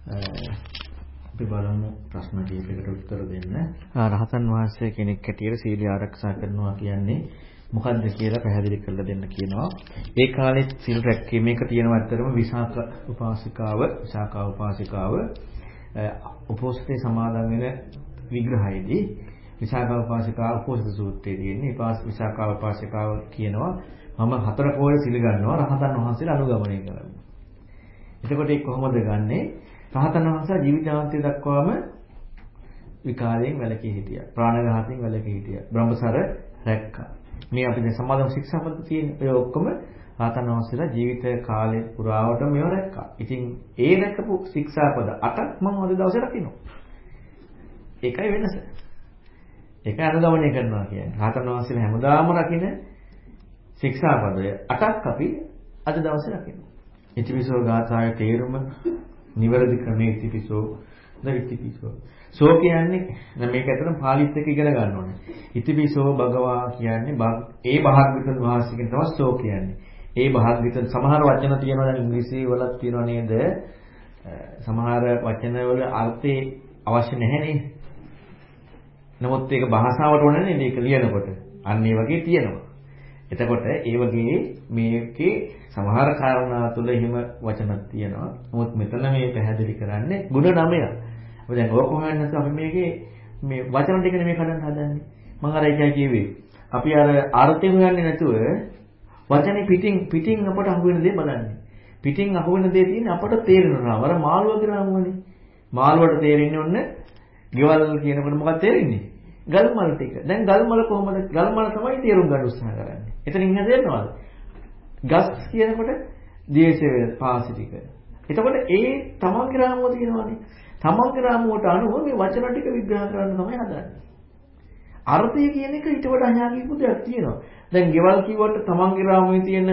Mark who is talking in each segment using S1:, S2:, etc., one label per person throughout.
S1: අපි බලමු ප්‍රශ්න කීපයකට උත්තර දෙන්න. රහතන් වහන්සේ කෙනෙක් හැටියට සීල ආරක්ෂා කරනවා කියන්නේ මොකද්ද කියලා පැහැදිලි කරලා දෙන්න කියනවා. ඒ කාලේ සීල් රැකීමේක තියෙන ඇත්තටම විසාක උපාසිකාව, විසාකා උපාසිකාව උපෝසථේ සමාදන් වෙන විග්‍රහයේදී විසාකා උපාසිකාව උපෝසථ සූත්‍රයේ තියෙන්නේ. විසාකා උපාසිකාව කියනවා මම හතර කෝය සිල් ගන්නවා රහතන් වහන්සේලා අනුගමනය කරන්න. එතකොට ඒක කොහොමද ගන්නෙ? රහතන් වහන්සේලා ජීවිතාන්තය දක්වාම විකාරයෙන් වැළකී හිටියා. ප්‍රාණඝාතයෙන් වැළකී හිටියා. බ්‍රහ්මසර රැක්කා. මේ අපි දැන් සමාදම් ශික්ෂාපද තියෙන ඒ ඔක්කොම රහතන් වහන්සේලා ජීවිත කාලේ පුරාවට මේව රැක්කා. ඉතින් ඒ රැකපු ශික්ෂාපද අටක් මම අද දවසේ රකින්නවා. ඒකයි වෙනස. ඒකයි අනුගමනය කරනවා කියන්නේ. රහතන් වහන්සේලා හැමදාම රකින්න ශික්ෂාපදය අටක් අපි අද දවසේ රකිනවා. ඉතිවිසෝ ගාථාවේ තේරුම නිවැරදි ක්‍රමයේ ඉතිවිසෝ දවිතිවිසෝ. සෝ කියන්නේ දැන් මේක ඇත්තටම පාලිත් එක්ක ඉගෙන ගන්න ඕනේ. ඉතිවිසෝ භගවා කියන්නේ ඒ භාග්‍යවතුන් වහන්සේගෙන් තමයි සෝ කියන්නේ. ඒ භාග්‍යවතුන් සමහර වචන තියෙනවා දැන් ඉංග්‍රීසි වලත් තියෙනවා නේද? සමහර වචන වල අර්ථේ අවශ්‍ය නැහැ නේද? නමුත් ඒක භාෂාවට ඕනේ නේද? ඒක ලියනකොට. අන්න ඒ වගේ තියෙනවා. එතකොට ඒ වගේ මේකේ සමහර කාරණා තුල එහෙම වචනක් තියෙනවා. නමුත් මෙතන මේ පැහැදිලි කරන්නේ ಗುಣ නමය. අපි දැන් ඕක හොයන්න අපි මේකේ මේ වචන ටිකනේ මේ කඩන්න හදන්නේ. මම අර එකයි කිව්වේ. අපි අර අර්ථය හොයන්නේ නැතුව වචනේ පිටින් පිටින් අපට අහු වෙන දේ බලන්නේ. පිටින් අහු වෙන දේ තියෙන්නේ අපට තේරෙනවා. අර මාළුවා ගිරාමුවනේ. මාළුවට තේරෙන්නේ ඔන්න ගෙවල් කියනකොට මොකක්ද තේරෙන්නේ? ගල් මල් ටික. දැන් ගල් මල කොහොමද? ගල් මල තමයි තේරුම් ගන්න උත්සාහ කරන්නේ. එතනින් හැදෙන්නවද? ගස් කියනකොට ද්වේෂ වේ පාසි ටික. එතකොට ඒ තමන්ගේ රාමුව තියෙනවානේ. තමන්ගේ රාමුවට අනුව මේ වචන ටික විග්‍රහ කරන්න තමයි හදන්නේ. අර්ථය කියන එක ඊට වඩා අහාගීපු දෙයක් තියෙනවා. දැන් ගෙවල් කිව්වට තමන්ගේ රාමුවේ තියෙන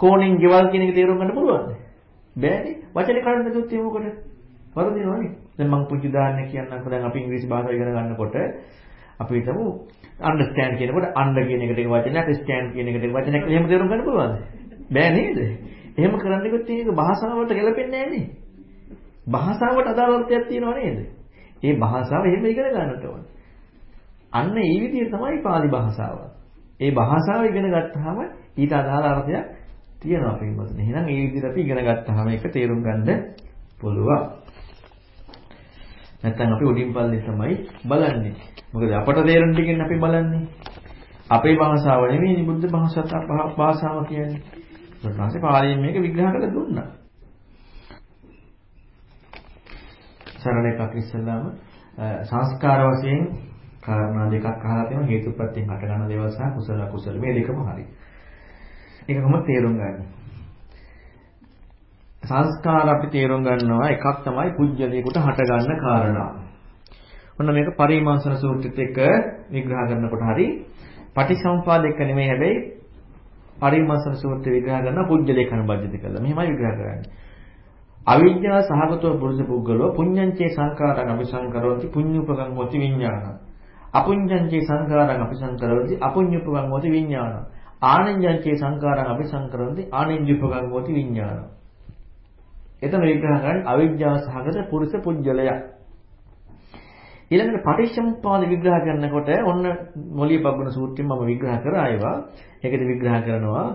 S1: කෝණෙන් ගෙවල් කියන එක තේරුම් ගන්න පුළුවන්ද? බෑනේ. වචනේ කඩන්න දුත් ඒ මොකද? වරදිනවනේ. දැන් මම පුංචි උදාහරණයක් කියන්නම්කෝ. දැන් අපි ඉංග්‍රීසි භාෂාව ඉගෙන ගන්නකොට අපි හිතමු understand කියනකොට under කියන එකට වචනයක් stand කියන එකට වචනයක් එහෙම තේරුම් ගන්න පුළුවන්ද? බෑ නේද? එහෙම කරන්න ගියොත් ඒක භාෂාවට ගැලපෙන්නේ නැහැ නේ. භාෂාවට අදාළ අර්ථයක් තියෙනව නේද? ඒ භාෂාව එහෙම ඉගෙන ගන්නට ඕන. අන්න ඒ විදිහට තමයි පාලි භාෂාව. ඒ භාෂාව ඉගෙන ගත්තාම ඊට අදාළ අර්ථයක් තියෙනවා පින්වතුනි. එහෙනම් ඒ විදිහට අපි ඉගෙන ගත්තාම ඒක තේරුම් ගන්න පුළුවන්. නැත්නම් අපි උඩින් පල්ලේ තමයි බලන්නේ. මොකද අපට තේරෙන ටිකෙන් අපි බලන්නේ. අපේ භාෂාව නෙමෙයි බුද්ධ භාෂාව කියන්නේ. ඊට පස්සේ පාලියෙන් මේක විග්‍රහ කරලා දුන්නා. සරල එකක් ඉස්සෙල්ලාම සංස්කාර වශයෙන් කාරණා දෙකක් අහලා තියෙනවා හේතුප්‍රත්‍යයෙන් හට ගන්න දේවල් සහ කුසල අකුසල මේ දෙකම හරි. ඒක කොහොමද තේරුම් ගන්නේ? සංස්කාර අපි තේරුම් ගන්නවා එකක් තමයි පුජ්‍යලයකට හටගන්න කාරණා. ඔන්න මේක පරිමාසන සූත්‍රෙත් එක්ක විග්‍රහ කරනකොට හරි පටිසම්පාද එක්ක නෙමෙයි හැබැයි පරිමාසන සූත්‍රය විග්‍රහ කරන පුජ්‍යලයක අනුබද්ධිත කළා. මෙහෙමයි විග්‍රහ කරන්නේ. අවිද්‍යාව සහගතව පුරුෂ පුද්ගලෝ පුඤ්ඤංචේ සංකාරං අபிසංකරෝති පුඤ්ඤුපකං මොති විඤ්ඤාණ. අපුඤ්ඤංචේ සංකාරං අபிසංකරෝති අපුඤ්ඤුපකං මොති විඤ්ඤාණ. ආනෙන්ජංචේ සංකාරං අபிසංකරෝති ආනෙන්ජුපකං මොති විඤ්ඤාණ. එතන විග්‍රහ කරන්නේ අවිද්‍යාව සහගත පුරුෂ පුජ්‍යලය. ඊළඟට පටිච්චසමුප්පාද විග්‍රහ කරනකොට ඔන්න මොළිය පග්ගුණ සූත්‍රයෙන් මම විග්‍රහ කරා ඒවා. ඒකද විග්‍රහ කරනවා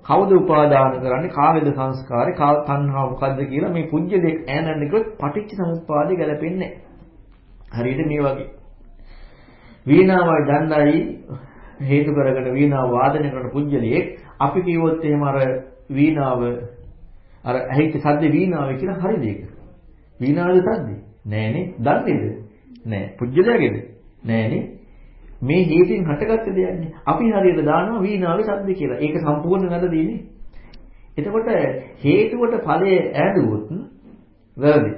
S1: කවුද උපාදාන කරන්නේ කාවේද සංස්කාරේ කාව තණ්හාව මොකද්ද කියලා මේ පුජ්‍ය දෙක ඈනන්න කිව්වොත් පටිච්චසමුප්පාදේ ගැලපෙන්නේ හරියට මේ වගේ. වීණාවයි දණ්ඩයි හේතු කරගෙන වීණාව වාදනය කරන පුජ්‍යලියෙක් අපි කිව්වොත් එහෙම අර වීණාව අර ඇහිච්ච සද්ද වීණාවේ කියලා හරිද ඒක? වීණාවද සද්දේ? නෑනේ. දන්නේද? නෑ. පුජ්‍යලයගේද? නෑනේ. මේ හේතින් හටගත්ත දෙයක්නේ. අපි හරියට දානවා වීණාවේ සද්ද කියලා. ඒක සම්පූර්ණ නැදදීනේ. එතකොට හේතුවට ඵලය ඈදුවොත් වැරදි.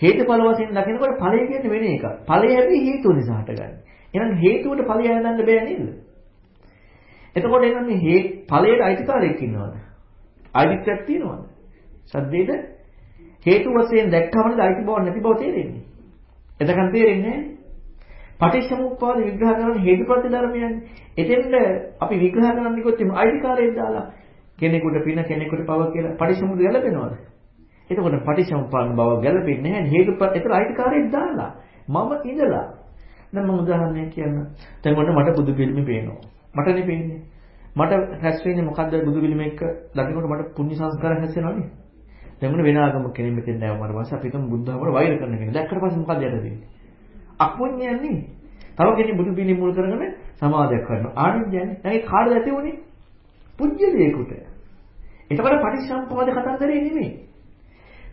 S1: හේතුඵල වශයෙන් දකිනකොට ඵලය කියන්නේ වෙන එකක්. ඵලය හැබැයි හේතුව නිසා හටගන්නේ. එහෙනම් හේතුවට ඵලය හදන්න බෑ නේද? එතකොට එහෙනම් මේ ඵලයට අයිතිකාරයෙක් ඉන්නවද? අයිතිත්වයක් තියෙනවද? සද්දේට හේතු වශයෙන් දැක්කමද අයිති බව නැති බව තේරෙන්නේ. එතකන් තේරෙන්නේ නැහැ. පටිච්චසමුප්පාද විග්‍රහ කරන හේතුප්‍රත්‍ය ධර්මයන්. එතෙන්ද අපි විග්‍රහ කරන්න කිව්වොත් එimhe අයිතිකාරයෙක් දාලා කෙනෙකුට පින කෙනෙකුට පව කියලා පටිච්චසමුප්පාද ගැලපෙනවද? එතකොට පටිච්චසමුප්පාද බව ගැලපෙන්නේ නැහැ හේතුපත් ඒතර අයිතිකාරයෙක් දාලා මම ඉඳලා දැන් මම උදාහරණයක් කියන්න දැන් ඔන්න මට බුදු පිළිමේ පේනවා මටනේ පේන්නේ මට රැස් වෙන්නේ මොකද්ද බුදු පිළිමේ එක්ක දකින්නකොට මට පුණ්‍ය සංස්කාර හැසෙනවනේ දැන් මොන වෙන ආගමක් කෙනෙක් මෙතෙන් නැවමාර පස්සේ අපි හිතමු බුද්ධහමර වෛර කරන කෙනෙක්. දැක්කට පස්සේ මොකද යට වෙන්නේ අකුඤ්ඤයන්නේ. තව කෙනෙක් බුදු පිළිමේ මුල් කරගෙන සමාදයක් කරනවා. ආනිඥයන්නේ දැන් ඒ කාටද ඇති උනේ පුජ්‍යලයකට එතකොට පටිච්චසමුප්පාද කතන්දරේ නෙමෙයි.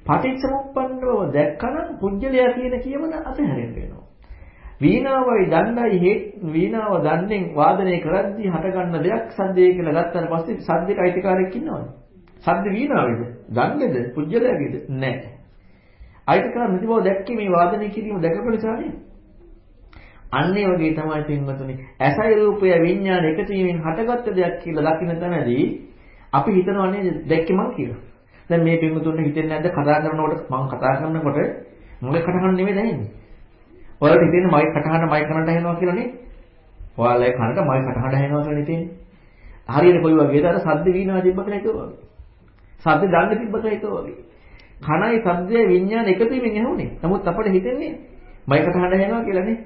S1: පටිච්චසමුප්පන්නව දැක්කනම් පුජ්‍යලයා කියන කියමන අතහැරෙන්න වෙනවා. වීණාවයි දණ්ඩයි හේ වීණාව දණ්ඩෙන් වාදනය කරද්දී හටගන්න දෙයක් සද්දේ කියලා ගත්තාට පස්සේ සද්දේට අයිතිකාරයෙක් ඉන්නවද? සද්ද වීණාවේද? දණ්ඩේද? පුජ්‍යලයාගේද? නැහැ. අයිතිකාර නැති බව දැක්කේ මේ වාදනය කිරීම දැකපු නිසානේ. අන්න ඒ වගේ තමයි පින්වතුනි ඇසයි රූපය විඥාන එකතු වීමෙන් හටගත්ත දෙයක් කියලා දකින්න තැනදී අපි හිතනවා නේද දැක්කේ මං කියලා. දැන් මේ පින්වතුන්ට හිතෙන්නේ නැද්ද කතා කරනකොට මම කතා කරනකොට මගේ කටහඬ නෙමෙයි දැනෙන්නේ. ඔයාලට හිතෙන්නේ මගේ කටහඬ මයි කනට ඇහෙනවා කියලා නේ? ඔයාලගේ කනට මගේ කටහඬ ඇහෙනවා කියලා හිතෙන්නේ. හරියට කොයි වගේද අර සද්ද වීණා තිබ්බ කියලා ඒක වගේ. සද්ද දන්න තිබ්බ කියලා ඒක වගේ. කනයි සද්දේ විඥාන එකතු වීමෙන් ඇහුනේ. නමුත් අපිට හිතෙන්නේ මයි කටහඬ ඇහෙනවා කියලා නේ.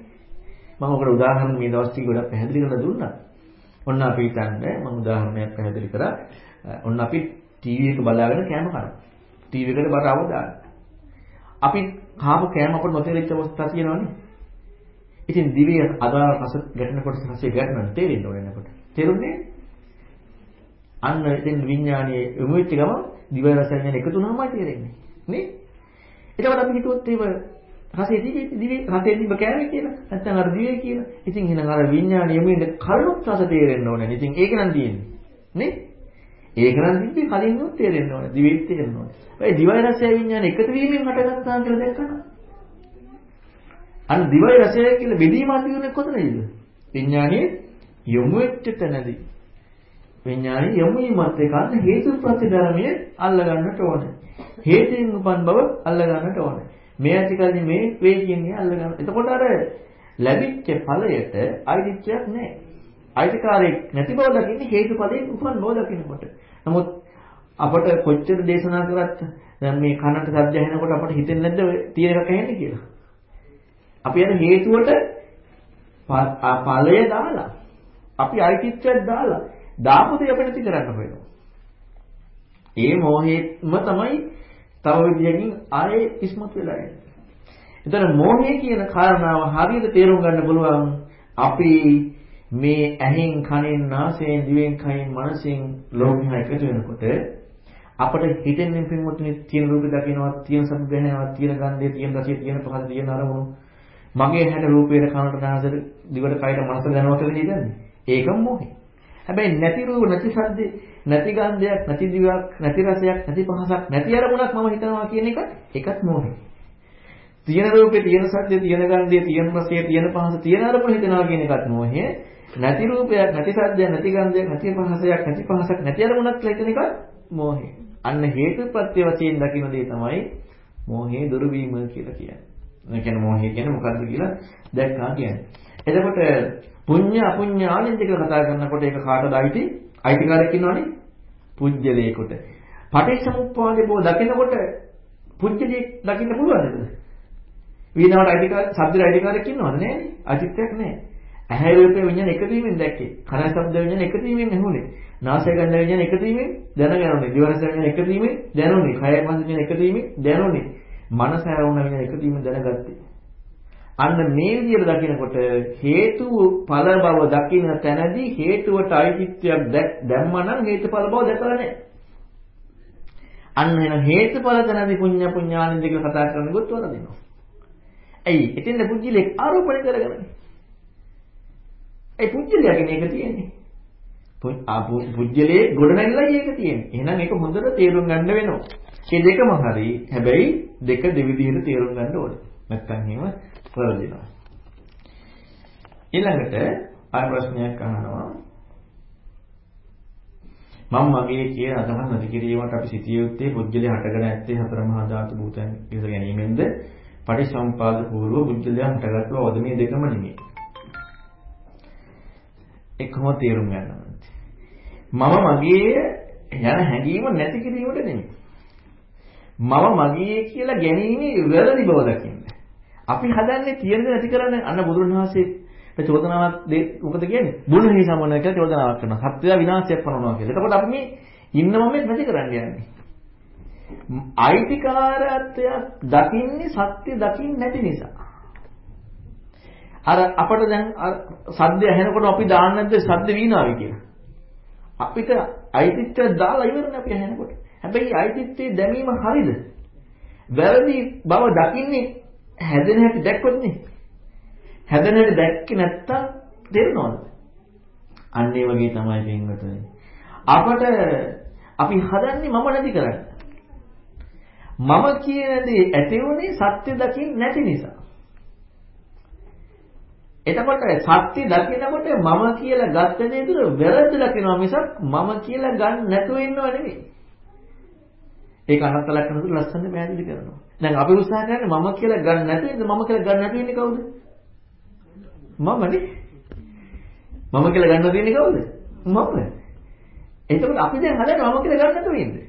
S1: මම ඔකට උදාහරණ මේ දවස් ටික ගොඩක් පැහැදිලි කරලා දුන්නා. ඔන්න අපි හිතන්නේ මම උදාහරණයක් පැහැදිලි කරා. ඔන්න අපි ටීවී එක බලාගෙන කෑම කනවා. ටීවී එකට බර අවදාන. අපි කාපු කෑම අපට නොතේරිච්ච අවස්ථා තියෙනවනේ. ඉතින් දිවේ අදාළ රස ගැටෙනකොට රසය ගැටෙනවා තේරෙන්න ඕනේ නේද? තේරුන්නේ? අන්න ඉතින් විඥානයේ යොමු වෙච්ච ගම දිව රසය ගැන එකතු වුණාමයි තේරෙන්නේ. නේ? එතකොට අපි හිතුවොත් ඒක රසයේ දිවේ දිවේ රසයේ තිබ්බ කෑවේ කියලා. නැත්නම් අර දිවේ කියලා. ඉතින් එහෙනම් අර විඥානය යොමු වෙන්න කරුණුත් රස තේරෙන්න ඕනේ. ඉතින් ඒක නම් තියෙන්නේ. නේ? ඒක නම් තිබ්බේ කලින් උත් තේරෙන්න ඕනේ. දිවෙත් තේරෙන්න ඕනේ. ඒ දිවයි රසය විඥාන එකතු වීමෙන් හටගත්තා කියලා දැක්කම. අන්න දිවයි රසය කියලා බෙදීම ඇති වෙන්නේ කොතනද? විඥානයේ යොමු වෙච්ච තැනදී. විඥානයේ යොමු වීමත් එක්ක අන්න හේතු ප්‍රතිධර්මයේ අල්ල ගන්නට ඕනේ. හේතුන් උපන් බව අල්ල ගන්නට ඕනේ. මේ ඇතිකල්ලි මේ වේ කියන්නේ අල්ල ගන්න. එතකොට අර ලැබිච්ච ඵලයට අයිතිත්වයක් නැහැ. අයිතිකාරයෙක් නැති බව දකින්නේ හේතුඵලයෙන් උපන් බව දකිනකොට. නමුත් අපට කොච්චර දේශනා කරත් දැන් මේ කනට ශබ්ද ඇහෙනකොට අපට හිතෙන්නේ නැද්ද ඔය තියෙන එකක් ඇහෙන්නේ කියලා? අපි අර හේතුවට ඵලය දාලා අපි අයිතිත්වයක් දාලා දාපු දේ අපිට නැති කරන්න වෙනවා. ඒ මොහේම තමයි තව විදියකින් ආයේ ඉස්මතු වෙලා යන්නේ. එතන මොහේ කියන කාරණාව හරියට තේරුම් ගන්න පුළුවන් අපි මේ ඇහෙන් කනෙන් නාසයෙන් දිවෙන් කයින් මනසෙන් ලෝකෙහා එකතු වෙනකොට අපිට හිතෙන්නේ පින්වත්නි තියෙන රූපය දකින්නවා තියෙන සද්ද දැනෙනවා තියෙන ගන්ධය තියෙන රසය තියෙන පහස තියෙන අරමුණු මගේ හැඩ රූපේට කනට නාසයට දිවට කයට මනසට දැනනවා කියලා හිතන්නේ ඒකම මොහේ හැබැයි නැති රූප නැති සද්ද නැති ගන්ධයක් නැති දිවක් නැති රසයක් නැති පහසක් නැති අරමුණක් මම හිතනවා කියන එක ඒකත් මොහේ තියෙන රූපේ තියෙන සද්දේ තියෙන ගන්ධය තියෙන රසය තියෙන පහස තියෙන අරමුණ හිතනවා කියන එකත් මොහේ නැති රූපයක්, නැති සද්දයක්, නැති ගන්ධයක්, නැති පහසයක්, නැති පහසක්, නැති අරමුණක් කියලා හිතන එක මෝහය. අන්න හේතුප්‍රත්‍ය වශයෙන් දකින්න දේ තමයි මෝහයේ දුරු වීම කියලා කියන්නේ. ඒ කියන්නේ මෝහය කියන්නේ මොකද්ද කියලා දැක්කා කියන්නේ. එතකොට පුඤ්ඤ අපුඤ්ඤ ආනන්ද කියලා කතා කරනකොට ඒක කාටද අයිති? අයිතිකාරයෙක් ඉන්නවනේ. පුජ්‍යලේකට. පටිච්චසමුප්පාදේ බෝ දකිනකොට පුජ්‍යලේ දකින්න පුළුවන්ද? වීණාවට අයිතිකාර, ශබ්දයට අයිතිකාරයෙක් ඉන්නවද නැහැ? අයිතිත්වයක් නැහැ. ඇහැ රූපේ විඤ්ඤාණ එකතු වීමෙන් දැක්කේ. කන ශබ්ද විඤ්ඤාණ එකතු වීමෙන් ඇහුනේ. නාසය ගන්ධ විඤ්ඤාණ එකතු වීමෙන් දැනගන්නේ. දිවරස විඤ්ඤාණ එකතු වීමෙන් දැනුනේ. කය මනස විඤ්ඤාණ එකතු වීමෙන් දැනුනේ. මනස ආවුණ විඤ්ඤාණ එකතු වීමෙන් දැනගත්තේ. අන්න මේ විදිහට දකිනකොට හේතු ඵල බව දකින තැනදී හේතුවට අයිතිත්වයක් දැම්මනම් හේතුඵල බව දැකලා නැහැ. අන්න එන හේතුඵල තැනදී පුඤ්ඤ පුඤ්ඤානින්ද කියලා කතා කරනකොට වරදිනවා. ඇයි? එතෙන්ද පුජ්‍යලෙක් ආරෝපණය කරගන්නේ. ඒ පුජ්‍යලයාගෙන ඒක තියෙන්නේ. පුජ්‍යලයේ ගොඩනැගිල්ලයි ඒක තියෙන්නේ. එහෙනම් ඒක හොඳට තේරුම් ගන්න වෙනවා. මේ දෙකම හරි. හැබැයි දෙක දෙවිදිහට තේරුම් ගන්න ඕනේ. නැත්නම් එහෙම වරදිනවා. ඊළඟට ආය ප්‍රශ්නයක් අහනවා. මම මගේ කියන අදහස් නැති කිරීමට අපි සිටිය යුත්තේ පුජ්‍යලේ හටගෙන ඇත්තේ හතර මහා ධාතු භූතයන් ඉස ගැනීමෙන්ද පටිසම්පාද පූර්ව පුජ්‍යලයන් හටගත්ව වද මේ දෙකම නෙමෙයි. එකම තේරුම් ගන්න මම මගේ යන හැඟීම නැති කිරීමට නෙමෙයි. මම මගේ කියලා ගැනීමේ වැරදි බව දකින්න. අපි හදන්නේ තියෙන දේ නැති කරන්නේ අන්න බුදුරණවහන්සේ චෝදනාවක් මොකද කියන්නේ? බුදුහි සමනය කියලා චෝදනාවක් කරනවා. සත්‍යය විනාශයක් කරනවා කියලා. එතකොට අපි මේ ඉන්නම මේ නැති කරන්න යන්නේ. අයිතිකාරත්වය දකින්නේ සත්‍ය දකින්න නැති නිසා. අර අපිට දැන් සද්ද ඇහෙනකොට අපි දාන්නේ නැද්ද සද්ද වීණාවයි කියලා. අපිට අයිතිත්වය දාලා ඉවරනේ අපි ඇහෙනකොට. හැබැයි අයිතිත්වයේ දැමීම හරිද? වැරදි බව දකින්නේ හැදෙන හැටි දැක්කොත් නේ. හැදෙන හැටි දැක්කේ නැත්තම් තේරෙනවද? අන්න ඒ වගේ තමයි පින්වතුනි. අපට අපි හදන්නේ මම නැති කරන්න. මම කියන දේ ඇති වුනේ සත්‍ය දකින්න නැති නිසා. එතකොට සත්‍ය දකිනකොට මම කියලා ගත්ත දේ තුළ වැරද්ද දකිනවා මිසක් මම කියලා ගන්න නැතුව ඉන්නව නෙමෙයි. ඒක අනත්ත ලක්ෂණ තුළ ලස්සන පැහැදිලි කරනවා. දැන් අපි උත්සාහ කරන්නේ මම කියලා ගන්න නැතුව ඉන්න මම කියලා ගන්න නැතුව ඉන්නේ කවුද? මමනේ. මම කියලා ගන්න නැතුව ඉන්නේ කවුද? මම. එතකොට අපි දැන් හදන්නේ මම කියලා ගන්න නැතුව ඉන්නේ.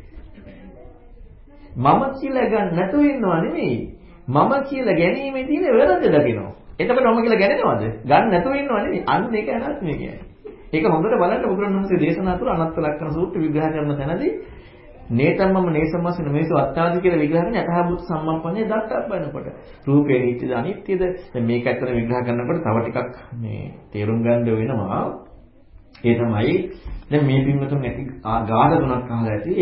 S1: මම කියලා ගන්න නැතුව ඉන්නව නෙමෙයි. මම කියලා ගැනීමේ තියෙන වැරද්ද දකිනවා. එතකොට මම කියලා ගැනෙනවද? ගන්න නැතුව ඉන්නව නෙමෙයි. අන්න ඒක අනාත්මය කියන්නේ. ඒක හොඳට බලන්න බුදුරණවහන්සේ දේශනා තුළ අනත්ත ලක්ෂණ සූත්‍ර විග්‍රහ කරන තැනදී නේතම්මම නේසම්මසින මේසු අත්තාදි කියලා විග්‍රහ කරන්නේ යථාභූත සම්මප්පන්නේ දක්කක් බලනකොට. රූපේ නිත්‍යද අනිත්‍යද? දැන් මේක ඇත්තට විග්‍රහ කරනකොට තව ටිකක් මේ තේරුම් ගන්න වෙනවා. ඒ තමයි දැන් මේ පින්වතුන් ඇති ගාථා තුනක් අහලා ඇති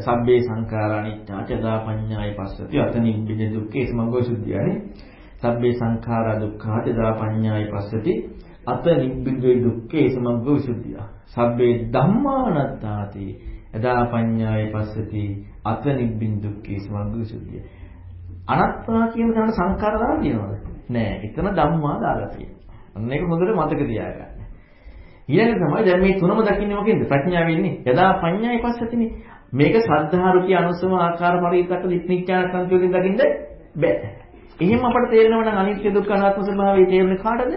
S1: සබ්බේ සංඛාරා අනිච්චා චදා පඤ්ඤාය පස්සති අතනින් බිද දුක්ඛේ සමග්ගෝ සුද්ධියනේ සබ්බේ සංඛාරා දුක්ඛා චදා පඤ්ඤාය පස්සති අත නිබ්බිදේ දුක්ඛේ සමග්ගෝ විසුද්ධිය සබ්බේ ධම්මානත්තාති එදා පඤ්ඤාය පස්සති අත නිබ්බින් දුක්ඛේ සමග්ගෝ විසුද්ධිය අනත්තා කියන තැනට සංඛාර දාලා තියෙනවද නෑ එතන ධම්මා දාලා තියෙනවා අන්න ඒක හොඳට මතක තියාගන්න ඊළඟ තමයි දැන් මේ තුනම දකින්නේ මොකෙන්ද? ප්‍රඥාවෙන් ඉන්නේ. යදා පඤ්ඤාය පස්සතිනේ. මේක සද්ධා රුචි අනුසම ආකාර පරිවිතක විඥානකන්ති වලින් දකින්න බෑ. එහෙම අපට තේරෙනව නම් අනිත්‍ය දුක්ඛ අනාත්ම ස්වභාවය තේරෙන්නේ කාටද?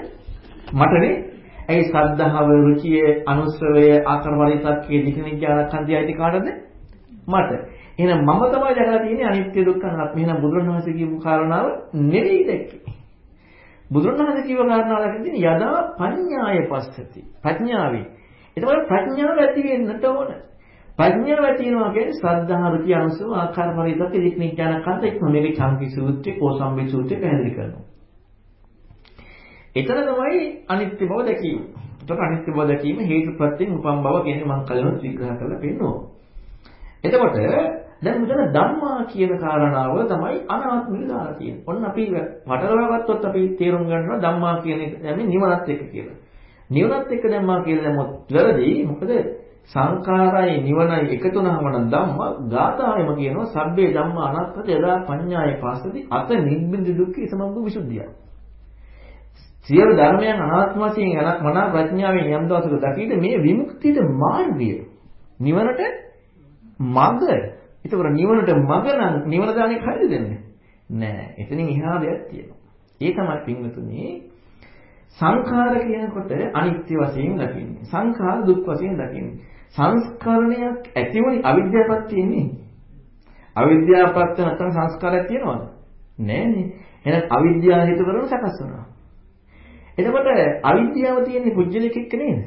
S1: මටනේ. ඇයි සද්ධාව රුචිය අනුසවය ආකාර පරිවිතකයේ විඥානකන්ති ඇයිද කාටද? මට. එහෙනම් මම තමයි දැකලා තියෙන්නේ අනිත්‍ය දුක්ඛ අනාත්ම. එහෙනම් බුදුරණවහන්සේ කියපු කාරණාව නෙවෙයි දැක්කේ. බුදුරණවහන්සේ කියව කාරණාව දැක්කේ යදා පඤ්ඤාය පස්සති. ප්‍රඥාවේ. එතකොට ප්‍රඥාව ඇති වෙන්නට ඕන. ප්‍රඥාව ඇති වෙනවා කියන්නේ ශ්‍රද්ධා රුචි අනුසව ආකාර පරිදක් විඥාන කන්ත එක්ක මේකේ චම්පි සූත්‍රේ කෝසම්බි සූත්‍රේ පැහැදිලි කරනවා. එතන තමයි අනිත්‍ය බව දැකීම. එතකොට අනිත්‍ය බව දැකීම හේතුප්‍රත්‍යයෙන් උපම් බව කියන්නේ මම කලිනුත් විග්‍රහ කරලා පෙන්නනවා. එතකොට දැන් මෙතන ධම්මා කියන කාරණාව තමයි අනාත්මික දාලා තියෙන්නේ. ඔන්න අපි වටලවා ගත්තොත් අපි තේරුම් ගන්නවා ධම්මා කියන එක දැන් නිවනත් එක්ක කියලා. නිවනත් එක්ක ධම්මා කියලා දැම්මොත් වැරදි. මොකද සංඛාරයි නිවනයි එකතු වුණාම නම් ධම්ම ගාථාවෙම කියනවා සබ්බේ ධම්මා අනාත්මත යදා පඤ්ඤාය පස්සති අත නිබ්බින්ද දුක්ඛ සමග්ග විසුද්ධිය. සියලු ධර්මයන් අනාත්ම වශයෙන් යන මනා ප්‍රඥාවෙන් යම් දවසක දකිද මේ විමුක්තියට මාර්ගය. නිවනට මඟ. ඒතකොට නිවනට මඟ නම් නිවන දාන්නේ හරිද දෙන්නේ? නෑ. එතනින් එහා දෙයක් තියෙනවා. ඒ තමයි පින්වතුනි සංඛාර කියනකොට අනිත්‍ය වශයෙන් දකින්නේ. සංඛාර දුක් වශයෙන් දකින්නේ. සංස්කරණයක් ඇතිවෙයි අවිද්‍යාවපත් තියෙන්නේ. අවිද්‍යාවපත් නැත්නම් සංස්කාරයක් තියෙනවද? නෑනේ. එහෙනම් අවිද්‍යාව හේතු කරගෙන සකස් වෙනවා. එතකොට අවිද්‍යාව තියෙන්නේ පුජ්‍යලෙක එක්ක නේද?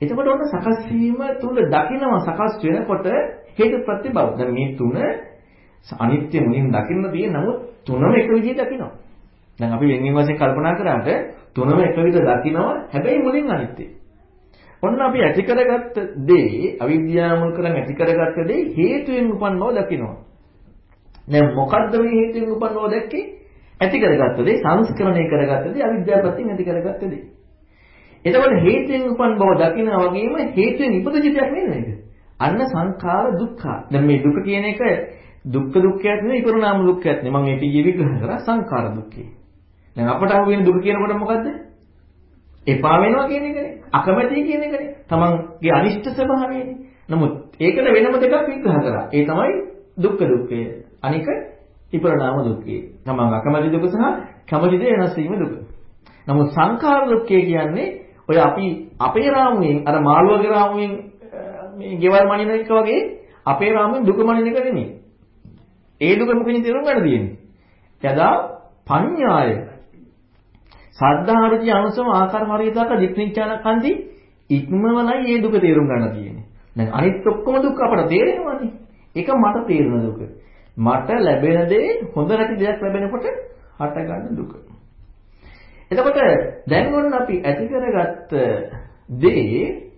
S1: එතකොට ඔන්න සකස් වීම තුල දකිනවා සකස් වෙනකොට හේතු ප්‍රත්‍ය බව. දැන් මේ තුන අනිත්‍ය මුලින් දකින්න තියෙන නමුත් තුනම එක විදිහට දකිනවා. දැන් අපි වෙනින් වශයෙන් කල්පනා කරාට තුනම එක විදිහට දකිනවා හැබැයි මුලින් අනිත්‍යයි. ඔන්න අපි ඇති කරගත්ත දේ අවිද්‍යාව මුල් කරන් ඇති කරගත්ත දේ හේතුයෙන් උපන් බව දකිනවා. දැන් මොකද්ද මේ හේතුයෙන් උපන් බව දැක්කේ? ඇති කරගත්ත දේ සංස්කරණය කරගත්ත දේ අවිද්‍යාවපත්යෙන් ඇති කරගත්ත දේ. එතකොට හේතුයෙන් උපන් බව දකිනා වගේම හේතුයෙන් ඉපදිච්ච දෙයක් නෙවෙයි මේක. අන්න සංඛාර දුක්ඛ. දැන් මේ දුක කියන එක දුක්ඛ දුක්ඛයක් නෙවෙයි පරිණාම දුක්ඛයක් නෙවෙයි. මම මේ පිළිගි විග්‍රහ කරා සංඛාර දුක්ඛේ. දැන් අපට අහුවෙන දුක කියනකොට මොකද්ද? එපා වෙනවා කියන එකනේ. අකමැති කියන එකනේ. තමන්ගේ අනිෂ්ට ස්වභාවයනේ. නමුත් ඒකට වෙනම දෙකක් විග්‍රහ කරා. ඒ තමයි දුක්ඛ දුක්ඛය. අනික විපරණාම දුක්ඛය. තමන් අකමැති දුක සහ කැමති දේ වෙනස් වීම දුක. නමුත් සංඛාර දුක්ඛය කියන්නේ ඔය අපි අපේ රාමුවෙන් අර මාළුවගේ රාමුවෙන් මේ ගෙවල් මනින එක වගේ අපේ රාමුවෙන් දුක මනින එක නෙමෙයි. ඒ දුක මොකකින් තේරුම් ගන්න තියෙන්නේ? යදා පඤ්ඤාය සද්ධාරුචි අනුසම ආකාර මරියතක දික්නිච්ඡාන කන්ති ඉක්මවලයි මේ දුක තේරුම් ගන්න තියෙන්නේ. දැන් අනිත් ඔක්කොම දුක් අපට තේරෙනවනේ. ඒක මට තේරෙන දුක. මට ලැබෙන දේ හොඳ නැති දෙයක් ලැබෙනකොට හටගන්න දුක. එතකොට දැන් ඔන්න අපි ඇති කරගත්ත දේ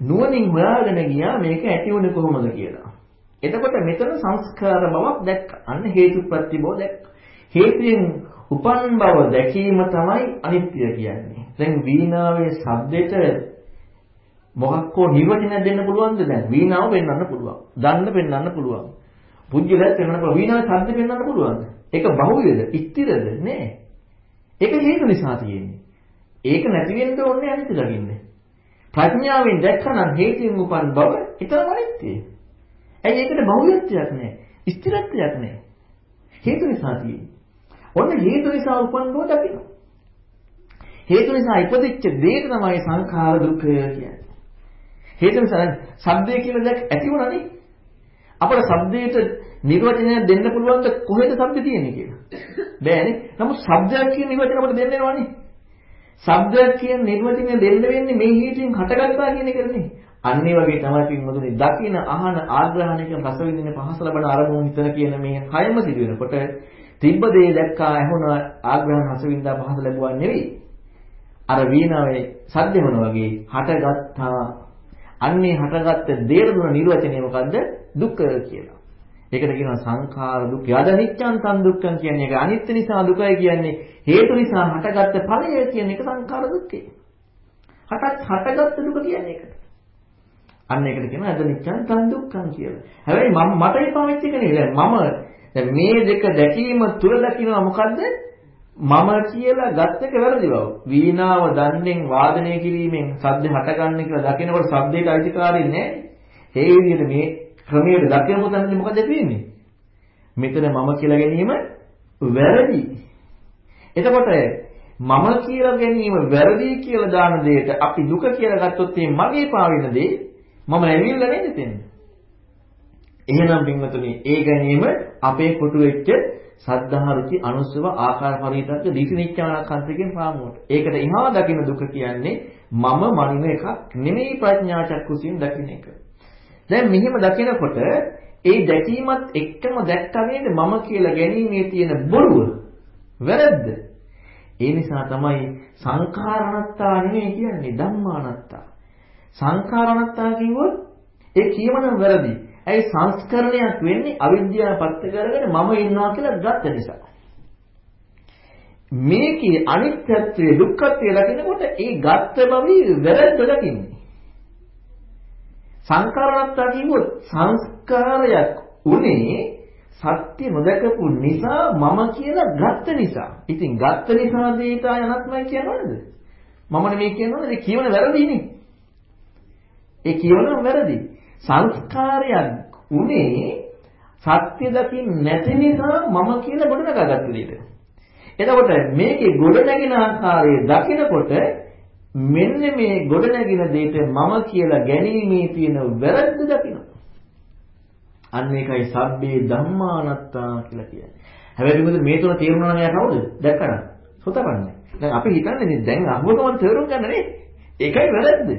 S1: නුවණින් හොයාගෙන ගියා මේක ඇති වුණේ කොහොමද කියලා. එතකොට මෙතන සංස්කාර බවක් දැක්ක. අන්න හේතුප්‍රත්‍ය බව දැක්ක. හේතුයෙන් උපන් බව දැකීම තමයි අනිත්‍ය කියන්නේ. දැන් වීණාවේ ශබ්දෙට මොකක් හෝ නිර්වචනයක් දෙන්න පුළුවන්ද දැන්? වීණාව පෙන්වන්න පුළුවන්. දන්න පෙන්වන්න පුළුවන්. පුජ්‍යලයක් පෙන්වන්න පුළුවන්. වීණාවේ ශබ්ද පෙන්වන්න පුළුවන්ද? ඒක බහුවේද? ස්ථිරද? නෑ. ඒක හේතු නිසා තියෙන්නේ. ඒක නැති වෙන්න ඕනේ අනිත්‍ය දකින්නේ. ප්‍රඥාවෙන් දැක්කනම් හේතුන් උපන් බව ඊතරම අනිත්‍යයි. ඇයි ඒකට බහුලත්වයක් නැහැ. ස්ථිරත්වයක් නැහැ. හේතු නිසා තියෙන්නේ. ඔන්න හේතු නිසා උපන් බව දකින්න. හේතු නිසා ඉපදිච්ච දේ තමයි සංඛාර දුක්ඛ කියන්නේ. හේතු නිසා සබ්දේ කියලා දැක් ඇති වුණානේ. අපේ සබ්දයට නිර්වචනය දෙන්න පුළුවන්ද කොහෙද සබ්ද තියෙන්නේ කියලා? බෑනේ. නමුත් සබ්දයක් කියන නිර්වචන අපිට දෙන්න වෙනවනේ. ශබ්දයක් කියන නිර්වචනය දෙන්න වෙන්නේ මේ හේතුන් හටගත්තා කියන එකනේ. අන්න ඒ වගේ තමයි පින්වතුනි දකින අහන ආග්‍රහණය කියන රස විඳින පහස ලබන අරමුණු හිතන කියන මේ හයම සිදු වෙනකොට තිබ්බ දේ දැක්කා ඇහුණ ආග්‍රහණ රස විඳා පහස ලැබුවා නෙවෙයි. අර වීණාවේ සද්ද වෙන වගේ හටගත්තා. අන්නේ හටගත්ත දේර දුන නිර්වචනය මොකද්ද? දුක්ඛ කියලා. ඒකට කියනවා සංඛාර දුක්. යද නිච්ඡන් තන් දුක්ඛන් කියන්නේ ඒක අනිත්‍ය නිසා දුකයි කියන්නේ හේතු නිසා හටගත්ත ඵලය කියන එක සංඛාර දුක්ඛේ. හටත් හටගත්ත දුක කියන්නේ ඒකට. අන්න ඒකට කියනවා යද නිච්ඡන් තන් දුක්ඛන් කියලා. හැබැයි මම මට ඒ පාවිච්චි කරන්නේ දැන් මම දැන් මේ දෙක දැකීම තුල දකිනවා මොකද්ද? මම කියලා ගත් එක වැරදි බව. වීණාව දන්නේ වාදනය කිරීමෙන් සද්ද හටගන්න කියලා දකිනකොට සද්දේට අයිතිකාරී නැහැ. ඒ විදිහට මේ ක්‍රමයට දකිනකො තමයි මොකද තියෙන්නේ? මෙතන මම කියලා ගැනීම වැරදි. එතකොට මම කියලා ගැනීම වැරදි කියලා දාන දෙයට අපි දුක කියලා ගත්තොත් මේ මගේ පාවින දේ මම ඇවිල්ලා නේද දෙන්නේ. එහෙනම් පින්වතුනි ඒ ගැනීම අපේ කොටු වෙච්ච සද්ධා රුචි අනුස්සව ආකාර පරිවිතක්ක දීසිනිච්ඡානකන්තකෙන් රාමුවට. ඒකට ඉහා දකින්න දුක කියන්නේ මම මනින එකක් නෙමෙයි ප්‍රඥා චක්කුසියෙන් දකින්න එක. දැන් මෙහිම දකිනකොට ඒ දැකීමත් එක්කම දැක්කා නේද මම කියලා ගැනීමේ තියෙන බොරුව වැරද්ද. ඒ නිසා තමයි සංඛාරණත්තා නෙමෙයි කියන්නේ ධම්මානත්තා. සංඛාරණත්තා කිව්වොත් ඒ කියවනම් වැරදි. ඇයි සංස්කරණයක් වෙන්නේ අවිද්‍යාව පත්‍ය කරගෙන මම ඉන්නවා කියලා ගත්ත නිසා. මේකේ අනිත්‍යත්වයේ දුක්ඛත්වයේ දකිනකොට ඒ ගත්ත බවයි වැරද්ද දකින්නේ. සංකාරණත්තා කිව්වොත් සංස්කාරයක් උනේ සත්‍ය නොදකපු නිසා මම කියලා ගත්ත නිසා. ඉතින් ගත්ත නිසා දේට අනත්මයි කියනවද? මම නෙමෙයි කියනවද? ඒ කියවන වැරදිනේ. ඒ කියවන වැරදි. සංස්කාරයක් උනේ සත්‍ය දකින් නැති නිසා මම කියලා ගොඩනගාගත්ත දෙයක්. එතකොට මේකේ ගොඩනැගෙන ආකාරය දකිනකොට මෙන්න මේ ගොඩනැගින දෙයට මම කියලා ගැනීමේ තියෙන වැරද්ද දකිනවා. අන්න ඒකයි සබ්බේ ධම්මානත්තා කියලා කියන්නේ. හැබැයි මොකද මේ තුන තේරුණා නෑ කවුද? දැක්කම. සෝතපන්නේ. දැන් අපි හිතන්නේ දැන් අහුවකම තේරුම් ගන්න නේ. ඒකයි වැරද්ද.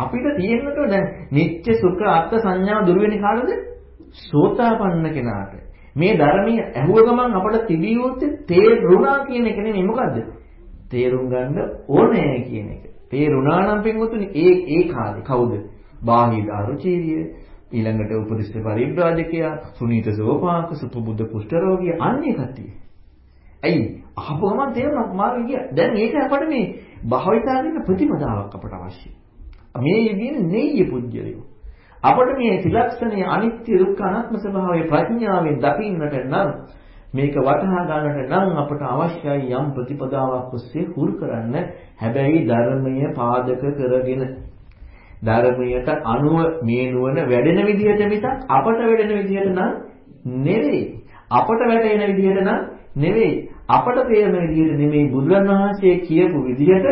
S1: අපිට තියෙන්නට දැන් නිත්‍ය සුඛ අත්ථ සංඥා දුර වෙන්නේ කාටද? සෝතාපන්න කෙනාට. මේ ධර්මයේ ඇහුව ගමන් අපට තිබිය යුත්තේ තේරුණා කියන එක නෙමෙයි මොකද්ද? තේරුම් ගන්න ඕනේ කියන එක. තේරුණා නම් පින්වතුනි ඒ ඒ කාලේ කවුද? බාහිර අරුචීරිය ඊළඟට උපදිෂ්ඨ පරිබ්‍රාජකයා සුනීත සෝපාක සුපබුද්ධ කුෂ්ඨ රෝගිය අන්නේ කට්ටිය. ඇයි අහපු ගමන් තේරෙනවා මාර්ගය කිය. දැන් ඒක අපිට මේ භාවිතා කරන ප්‍රතිපදාවක් අපට අවශ්‍යයි. මේ යෙදෙන නෙయ్య පුජ්‍යලියෝ. අපිට මේ ත්‍රිලක්ෂණයේ අනිත්‍ය දුක්ඛ අනාත්ම ස්වභාවය ප්‍රඥාවෙන් දකින්නට නම් මේක වටහා ගන්නට නම් අපට අවශ්‍යයි යම් ප්‍රතිපදාවක් ඔස්සේ හුරු කරන්න. හැබැයි ධර්මය පාදක කරගෙන ධර්මයට අනුව මේ නුවණ වැඩෙන විදිහට මිසක් අපට වැඩෙන විදිහට නම් නෙවෙයි. අපට වැටෙන විදිහට නම් නෙවෙයි. අපට තේරෙන විදිහට නෙමෙයි බුදුරන් වහන්සේ කියපු විදිහට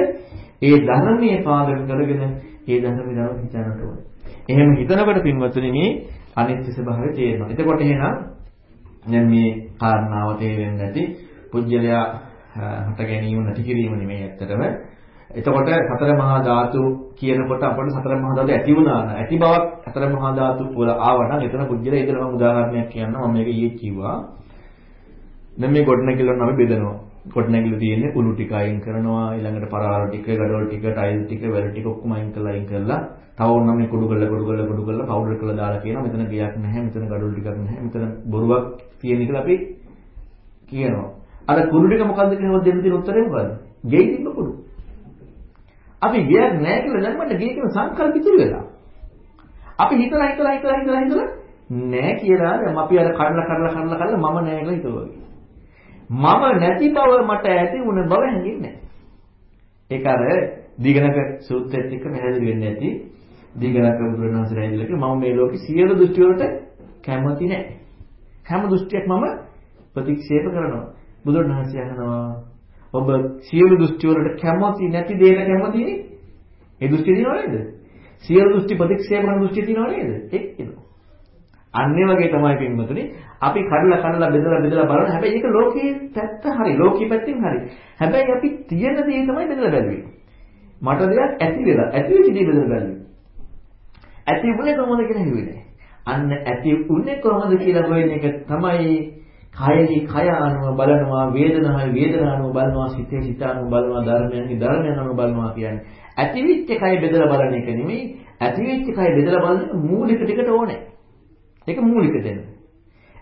S1: ඒ ධර්මයේ පාදක කරගෙන ඒ ධර්මය දරව හිතන්නට ඕනේ. එහෙම හිතනකොට පින්වත්නි මේ අනිත්‍ය ස්වභාවය තේරෙනවා. එතකොට එහෙනම් දැන් මේ කාරණාව තේරෙන්නේ නැති පුජ්‍යලයා හට ගැනීම නැති කිරීම නෙමෙයි ඇත්තටම. එතකොට සතර මහා ධාතු කියනකොට අපිට සතර මහා ධාතු ඇති වුණා නම් ඇති බවක් සතර මහා ධාතු වල ආවනම් එතන පුජ්‍යලයා ඉදලා මම උදාහරණයක් කියන්නම් මම මේක ඊයේ කිව්වා. දැන් මේ ගොඩනැගිල්ල නම් අපි බෙදනවා. ගොඩනැගිල්ල තියෙන්නේ උළු ටික අයින් කරනවා ඊළඟට පරාල ටික, ගඩොල් ටික, ටයිල් ටික, වැල් ටික ඔක්කොම අයින් කරලා අයින් කරලා තව ඕනනම් මේ කුඩු කරලා කුඩු කරලා කුඩු කරලා පවුඩර් කරලා දාලා කියනවා මෙතන ගියක් නැහැ, මෙතන ගඩොල් ටිකක් නැහැ, මෙතන බොරුවක් තියෙන කියලා අපි කියනවා. අර කුඩු ටික මොකද්ද කියනවද දෙන්න තියෙන උත්තරේ මොකද්ද? ගෙයි තිබ්බ කුඩු. අපි ගියක් නැහැ කියලා දැම්මට ගේ කියන සංකල්ප ඉතුරු වෙලා. අපි හිතලා හිතලා හිතලා හිතලා හිතලා නෑ කියලා දැන් අපි අර කඩලා කඩලා කඩලා කඩලා මම නෑ කියලා හිතුවා වගේ. මම නැති බව මට ඇති වුණ බව හැඟෙන්නේ නැහැ. ඒක අර දීගණක සූත්‍රයත් එක්ක පැහැදිලි වෙන්නේ නැති දීගණක බුදුරණවහන්සේ ඇවිල්ලා කිව්වා මම මේ ලෝකේ සියලු දෘෂ්ටි වලට කැමති නැහැ. හැම දෘෂ්ටියක් මම ප්‍රතික්ෂේප කරනවා. බුදුරණවහන්සේ අහනවා ඔබ සියලු දෘෂ්ටි වලට කැමති නැති දෙයක කැමතිනේ? ඒ දෘෂ්ටි දිනව නේද? සියලු දෘෂ්ටි ප්‍රතික්ෂේප කරන දෘෂ්ටි දිනව නේද? ඒක කියනවා. අන්නේ වගේ තමයි පින්වතුනි අපි කඩලා කඩලා බෙදලා බෙදලා බලන හැබැයි ඒක ලෝකයේ පැත්ත හරි ලෝකයේ පැත්තෙන් හරි. හැබැයි අපි තියෙන දේ තමයි බෙදලා බැලුවේ. මට දෙයක් ඇති වෙලා ඇති වෙච්ච දේ බෙදලා බැලුවේ. ඇති වුණේ කොහොමද කියලා හිතුවේ අන්න ඇති වුණේ කොහොමද කියලා හොයන එක තමයි කයෙහි කය අනුව බලනවා වේදනාවේ වේදනානුව බලනවා සිතේ සිත අනුව බලනවා ධර්මයන්හි ධර්මයන් අනුව බලනවා කියන්නේ. ඇතිවිච්ච කය බෙදලා බලන එක නෙමෙයි ඇතිවිච්ච කය බෙදලා බලන මූලික ටිකට ඕනේ. ඒක මූලික දෙන්න.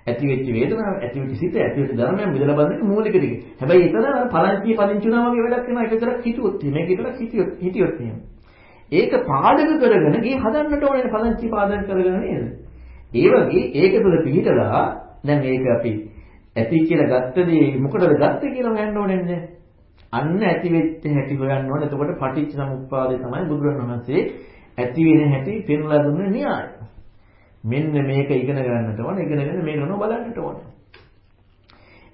S1: ඇති වෙච්ච වේදනාව, ඇති වෙච්ච සිත, ඇති වෙච්ච ධර්මයන් බෙදලා බලන එක මූලික ටික. හැබැයි ඒතන පලංචිය පදිංචුනා වගේ වැඩක් වෙනවා. ඒක විතරක් හිතුවොත් මේක විතරක් හිතියොත් හිතියොත් එහෙම. ඒක පාදක කරගෙන ගේ හදන්නට ඕනේ පලංචි පාදක කරගෙන නේද? ඒ වගේ ඒක තුළ පිළිතලා දැන් මේක අපි ඇති කියලා ගත්තදී මොකටද ගත්තේ කියලා හොයන්න ඕනේ නේද? අන්න ඇති වෙච්ච හැටි හොයන්න ඕනේ. එතකොට පටිච්ච සමුප්පාදේ තමයි බුදුරණවහන්සේ ඇති වෙන හැටි පෙන්ලා දුන්නේ න්‍යාය. මෙන්න මේක ඉගෙන ගන්නට ඕන ඉගෙනගෙන මේක නෝ බලන්නට ඕන.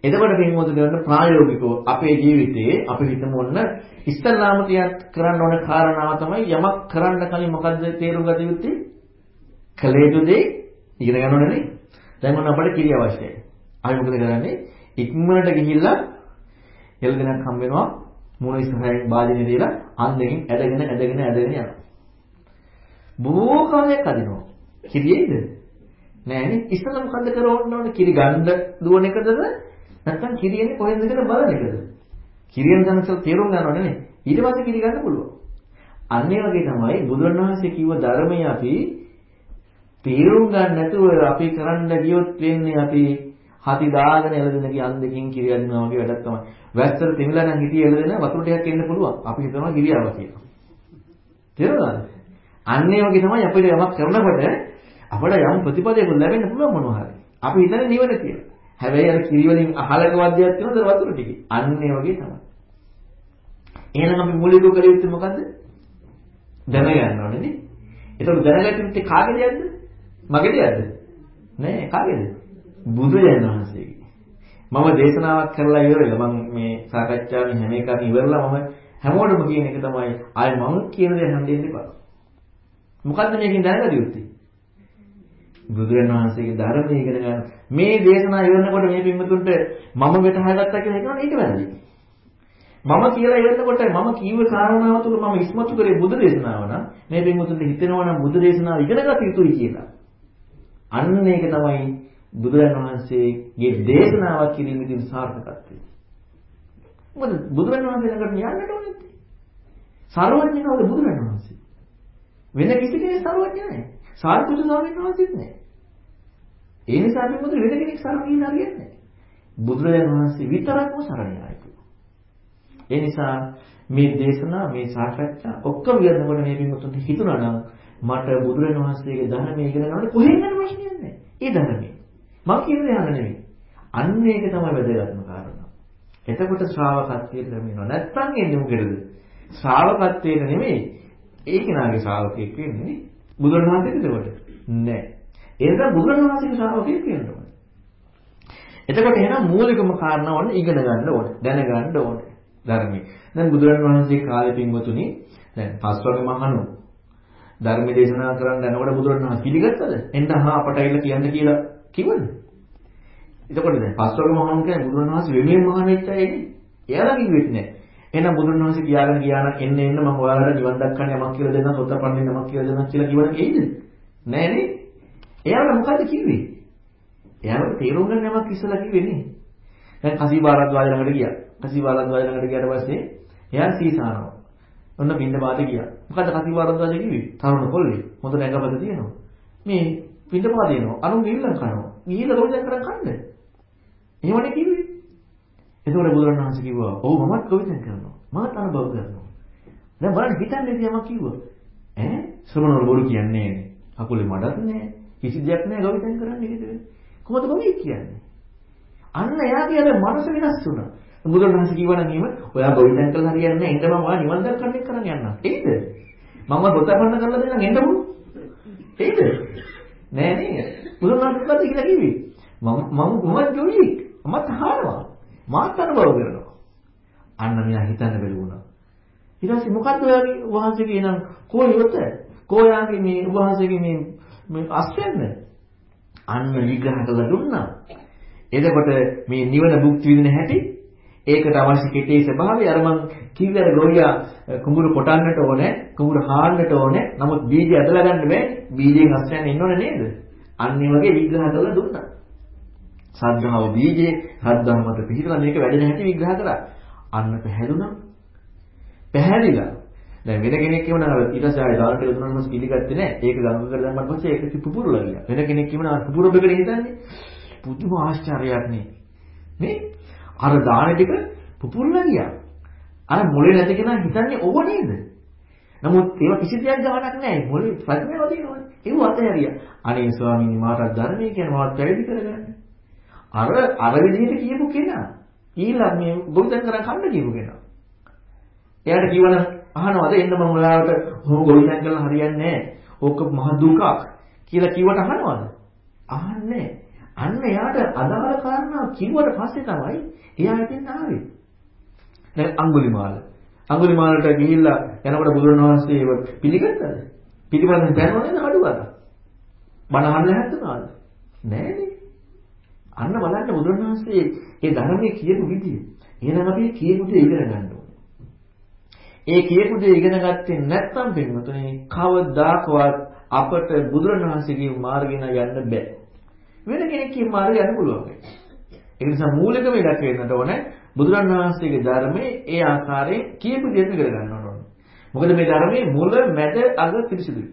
S1: එතකොට පින්වතුනි ගන්න ප්‍රායෝගිකව අපේ ජීවිතයේ අපි හිතමු ඔන්න ඉස්ලාම තියත් කරන්න ඕන කාරණාව තමයි යමක් කරන්න කලින් මොකද්ද තේරුම් ගත යුත්තේ? කළ යුතු දේ ඉගෙන ගන්න ඕනේ නේ. දැන් ඔන්න අපිට කිරිය අවශ්‍යයි. අපි මොකද කරන්නේ? ඉක්මනට ගිහිල්ලා එල්දෙනක් හම් වෙනවා මුණ ඉස්සරහින් වාදිනේ දීලා අන්දකින් ඇදගෙන ඇදගෙන ඇදගෙන යනවා. බොහෝ කාලයක් අදිනවා. කිරියේද? නෑනේ. ඉස්සෙල්ලා මොකද්ද කරවන්න ඕනේ? කිරි ගන්න දුවන එකද? නැත්නම් කිරියනේ කොහෙන්ද කියලා බලන එකද? කිරියෙන් ගන්නසල් තේරුම් ගන්නව නෙමෙයි. ඊට පස්සේ කිරි ගන්න පුළුවන්. අන්න ඒ වගේ තමයි බුදුරණවහන්සේ කිව්ව ධර්මය අපි තේරුම් ගන්න නැතුව අපි කරන්න ගියොත් වෙන්නේ අපි හති දාගෙන එළදෙන කියන් දෙකින් කිරියන්නවා වගේ වැඩක් තමයි. වැස්සට තෙමිලා නම් හිටිය එළදෙන වතුර ටිකක් එන්න පුළුවන්. අපි හිතනවා කිරියාව කියලා. තේරුණාද? අන්න ඒ වගේ තමයි අපිට යමක් කරනකොට අපට යම් ප්‍රතිපදයක ලැබෙන්න පුළුවන් මොනවා හරි. අපි හිතන්නේ නිවන කියලා. හැබැයි අර කිරි වලින් අහලක වද්‍යයක් තියෙනවද වතුර ටික. අන්න ඒ වගේ තමයි. එහෙනම් අපි මූලිකව කළ යුත්තේ මොකද්ද? දැනගන්න ඕනේ නේ. ඒක දැනගන්න යුත්තේ කාගේ දෙයක්ද? මගේ දෙයක්ද? නෑ කාගේද? බුදුරජාණන් වහන්සේගේ. මම දේශනාවක් කරලා ඉවරලා මම මේ සාකච්ඡාවේ හැම එකක්ම ඉවරලා මම හැමෝටම කියන එක තමයි ආයේ මම කියන දේ අහන්න දෙන්න එපා. මොකද්ද මේකෙන් දැනගන්න යුත්තේ? බුදුරණවහන්සේගේ ධර්මය ඉගෙන ගන්න. මේ දේශනාව ඉවරනකොට මේ පින්වතුන්ට මම මෙතහගත්තා කියලා හිතනවා ඒක වැරදි. මම කියලා ඉවරනකොට මම කීව කාරණාව තුළ මම ඉස්මතු කරේ බුදු දේශනාව නම් මේ පින්වතුන්ට හිතෙනවා නම් බුදු දේශනාව ඉගෙන ගත යුතුයි කියලා. අන්න ඒක තමයි බුදුරණවහන්සේගේ දේශනාවක් කිරීමේ තියෙන සාර්ථකත්වය. මොකද බුදුරණවහන්සේ ළඟට යන්නට ඕනේ. සර්වඥ කවුද බුදුරණවහන්සේ? වෙන කිසි කෙනෙක් සර්වඥ නැහැ. සාරිපුත්‍ර ස්වාමීන් වහන්සේත් නැහැ. ඒ නිසා අපි මොකද වෙන කෙනෙක් සරණ ගිහින් හරියන්නේ නැහැ. බුදුරජාණන් වහන්සේ විතරක්ම සරණ යයි. ඒ නිසා මේ දේශනා මේ සාකච්ඡා ඔක්කොම වියදනකොට මේ පිටුතුන්ට හිතුණා නම් මට බුදුරජාණන් වහන්සේගේ ධර්මයේ ඉගෙන ගන්නකොට කොහෙන් යන ප්‍රශ්නයක් නැහැ. ඒ ධර්මයේ. මම කියන දේ අහන්න නෙමෙයි. අන්න ඒක තමයි වැදගත්ම කාරණා. එතකොට ශ්‍රාවකත්වයට ලැබෙනවා. නැත්නම් එන්නේ මොකද? ශ්‍රාවකත්වයට නෙමෙයි. ඒ කෙනාගේ ශ්‍රාවකෙක් වෙන්නේ නේ. බුදුරණවහන්සේද එතකොට? නෑ. ඒ නිසා බුදුරණවහන්සේගේ ශ්‍රාවකයෙක් වෙන්න ඕනේ. එතකොට එහෙනම් මූලිකම කාරණා වන්න ඉගෙන ගන්න ඕනේ. දැනගන්න ඕනේ. ධර්මයේ. දැන් බුදුරණවහන්සේ කාලේ පින්වතුනි දැන් පස්වග මහණු ධර්ම දේශනා කරන්න යනකොට බුදුරණවහන්සේ පිළිගත්තද? එන්න අහා අපට ඇවිල්ලා කියන්න කියලා කිව්වද? එතකොට දැන් පස්වග මහණුන් කියන්නේ බුදුරණවහන්සේ වෙනුවෙන් මහාන වෙච්ච අය නේ. එයාලා කිව්වෙත් නෑ. එහෙනම් බුදුරණවහන්සේ කියාගෙන ගියා නම් එන්න එන්න මම ඔයාලට නිවන් දක්කන්න යමක් කියලා දෙන්නම්, සොතපන්නේ යමක් කියලා දෙන්නම් කියලා කිව්වනම් එයිද? නෑ නේ. එයාලා මොකද කිව්වේ? එයාලා තේරුම් ගන්න යමක් ඉස්සලා කිව්වේ නේ. දැන් කසීබාරද්වාජ ළඟට ගියා. කසීබාරද්වාජ ළඟට ගියාට පස්සේ එයා සීසානවා. ඔන්න පින්න පාතේ ගියා. මොකද කසීබාරද්වාජ කිව්වේ? තරුණ පොල්ලේ. හොඳ නැගපද තියෙනවා. මේ පින්න පාතේ එනවා. අනුන් ගිල්ලන් කනවා. ගිහිල්ලා ගොවිතැන් කරන් කන්න. එහෙමනේ කිව්වේ. එතකොට බුදුරණවහන්සේ කිව්වා ඔව් මමත් ගොවිතැන් කරනවා. මමත් අනුභව කරනවා. දැන් බලන්න හිතන්නේ තියම කිව්වා. ඈ ශ්‍රමණවල බොරු කියන්නේ නෑනේ. අකුලේ මඩක් නෑ. කිසි දෙයක් නෑ ගොවිතැන් කරන්න ඉතින්. කොහොමද ගොවි කියන්නේ? අන්න එයාගේ අර මනස වෙනස් වුණා. බුදුරණවහන්සේ කිව්වා නම් එහෙම ඔයා ගොවිතැන් කරලා හරියන්නේ නැහැ. එන්න මම ඔයා නිවන් දක්කන්න එක්ක කරන් යන්නම්. එයිද? මම දොතපන්න කරලා දෙන්නම් එන්න බුදු. එයිද? නෑ නේද? බුදුරණවහන්සේ මොකද කියලා කිව්වේ? මම මම මොකද ගොවියෙක්. මමත් අහනවා. මාත් අනුභව කරනවා. අන්න මෙයා හිතන්න බැලුණා. ඊට පස්සේ මොකද්ද ඔයාගේ වහන්සේගේ නම් කෝ යොත? කෝ යාගේ මේ වහන්සේගේ මේ මේ අස්යන්න? අන්න විග්‍රහ කරලා දුන්නා. එතකොට මේ නිවන භුක්ති විඳින හැටි ඒකට අවශ්‍ය කෙටේ ස්වභාවය අර මං කිව්වේ අර ගොවියා කුඹුරු කොටන්නට ඕනේ කුඹුරු හාන්නට ඕනේ. නමුත් බීජය ඇදලා ගන්න බෑ. බීජයෙන් අස්යන් ඉන්න ඕනේ නේද? අන්න ඒ වගේ විග්‍රහ කරලා දුන්නා. සද්ධාව බීජේ සද්ධාව මත පිහිටලා මේක වැඩෙන හැටි විග්‍රහ කරා. අන්න පැහැදුනා. පැහැදිලා. දැන් වෙන කෙනෙක් කියනවා අර ඊට පස්සේ ආයෙ දානට යොදුනම පිළිගත්තේ නැහැ ඒක ගංග කර දැම්මත් පස්සේ ඒක පුපුරලා ගියා වෙන කෙනෙක් කියනවා පුපුර බෙකේ හිතන්නේ පුදුම ආශ්චර්යයක් නේ. මේ අර දාන ටික පුපුරලා ගියා. අර මොලේ නැති කෙනා හිතන්නේ ඕව නේද? නමුත් ඒව කිසි දෙයක් ගානක් නැහැ. මොලේ ප්‍රඥාව තියෙනවනේ. ඒව අතහැරියා. අනේ ස්වාමීනි මාටත් ධර්මයේ කියන මාත් පැවිදි කරගන්න. අර අර විදිහට කියපු කෙනා ඊළඟ මේ ගොවිතැන් කරන් කන්න කියපු කෙනා. එයාට කිව්වනම් අහනවාද එන්න මම ඔයාලට ගොවිතැන් කරලා හරියන්නේ නැහැ. ඕක මහ දුකක් කියලා කිව්වට අහනවාද? අහන්නේ නැහැ. අන්න එයාට අදාළ කාරණා කිව්වට පස්සේ තමයි එයා හිතෙන් ආවේ. දැන් අඟුලිමාල. අඟුලිමාලට ගිහිල්ලා යනකොට බුදුරණවහන්සේ පිළිගත්තද? පිළිපදින්න බැරවද අඩුවද? බණ අහන්න හැදුනාද? නෑනේ. අන්න බලන්න බුදුරණවහන්සේ ඒ ධර්මයේ කියපු විදිය. එහෙනම් අපි කියපු දේ ඉගෙන ගන්න ඕනේ. ඒ කියපු දේ ඉගෙන ගත්තේ නැත්නම් පින්වතුනි කවදාකවත් අපට බුදුරණවහන්සේගේ මාර්ගය යන්න බෑ. වෙන කෙනෙක්ගේ මාර්ගය යන්න පුළුවන්. ඒ නිසා මූලිකම ඉලක්කය වෙන්නට ඕනේ බුදුරන් වහන්සේගේ ධර්මයේ ඒ ආකාරයෙන් කියපු දෙයක් ඉගෙන ගන්න ඕනේ. මොකද මේ ධර්මයේ මුල මැද අග පිරිසිදුයි.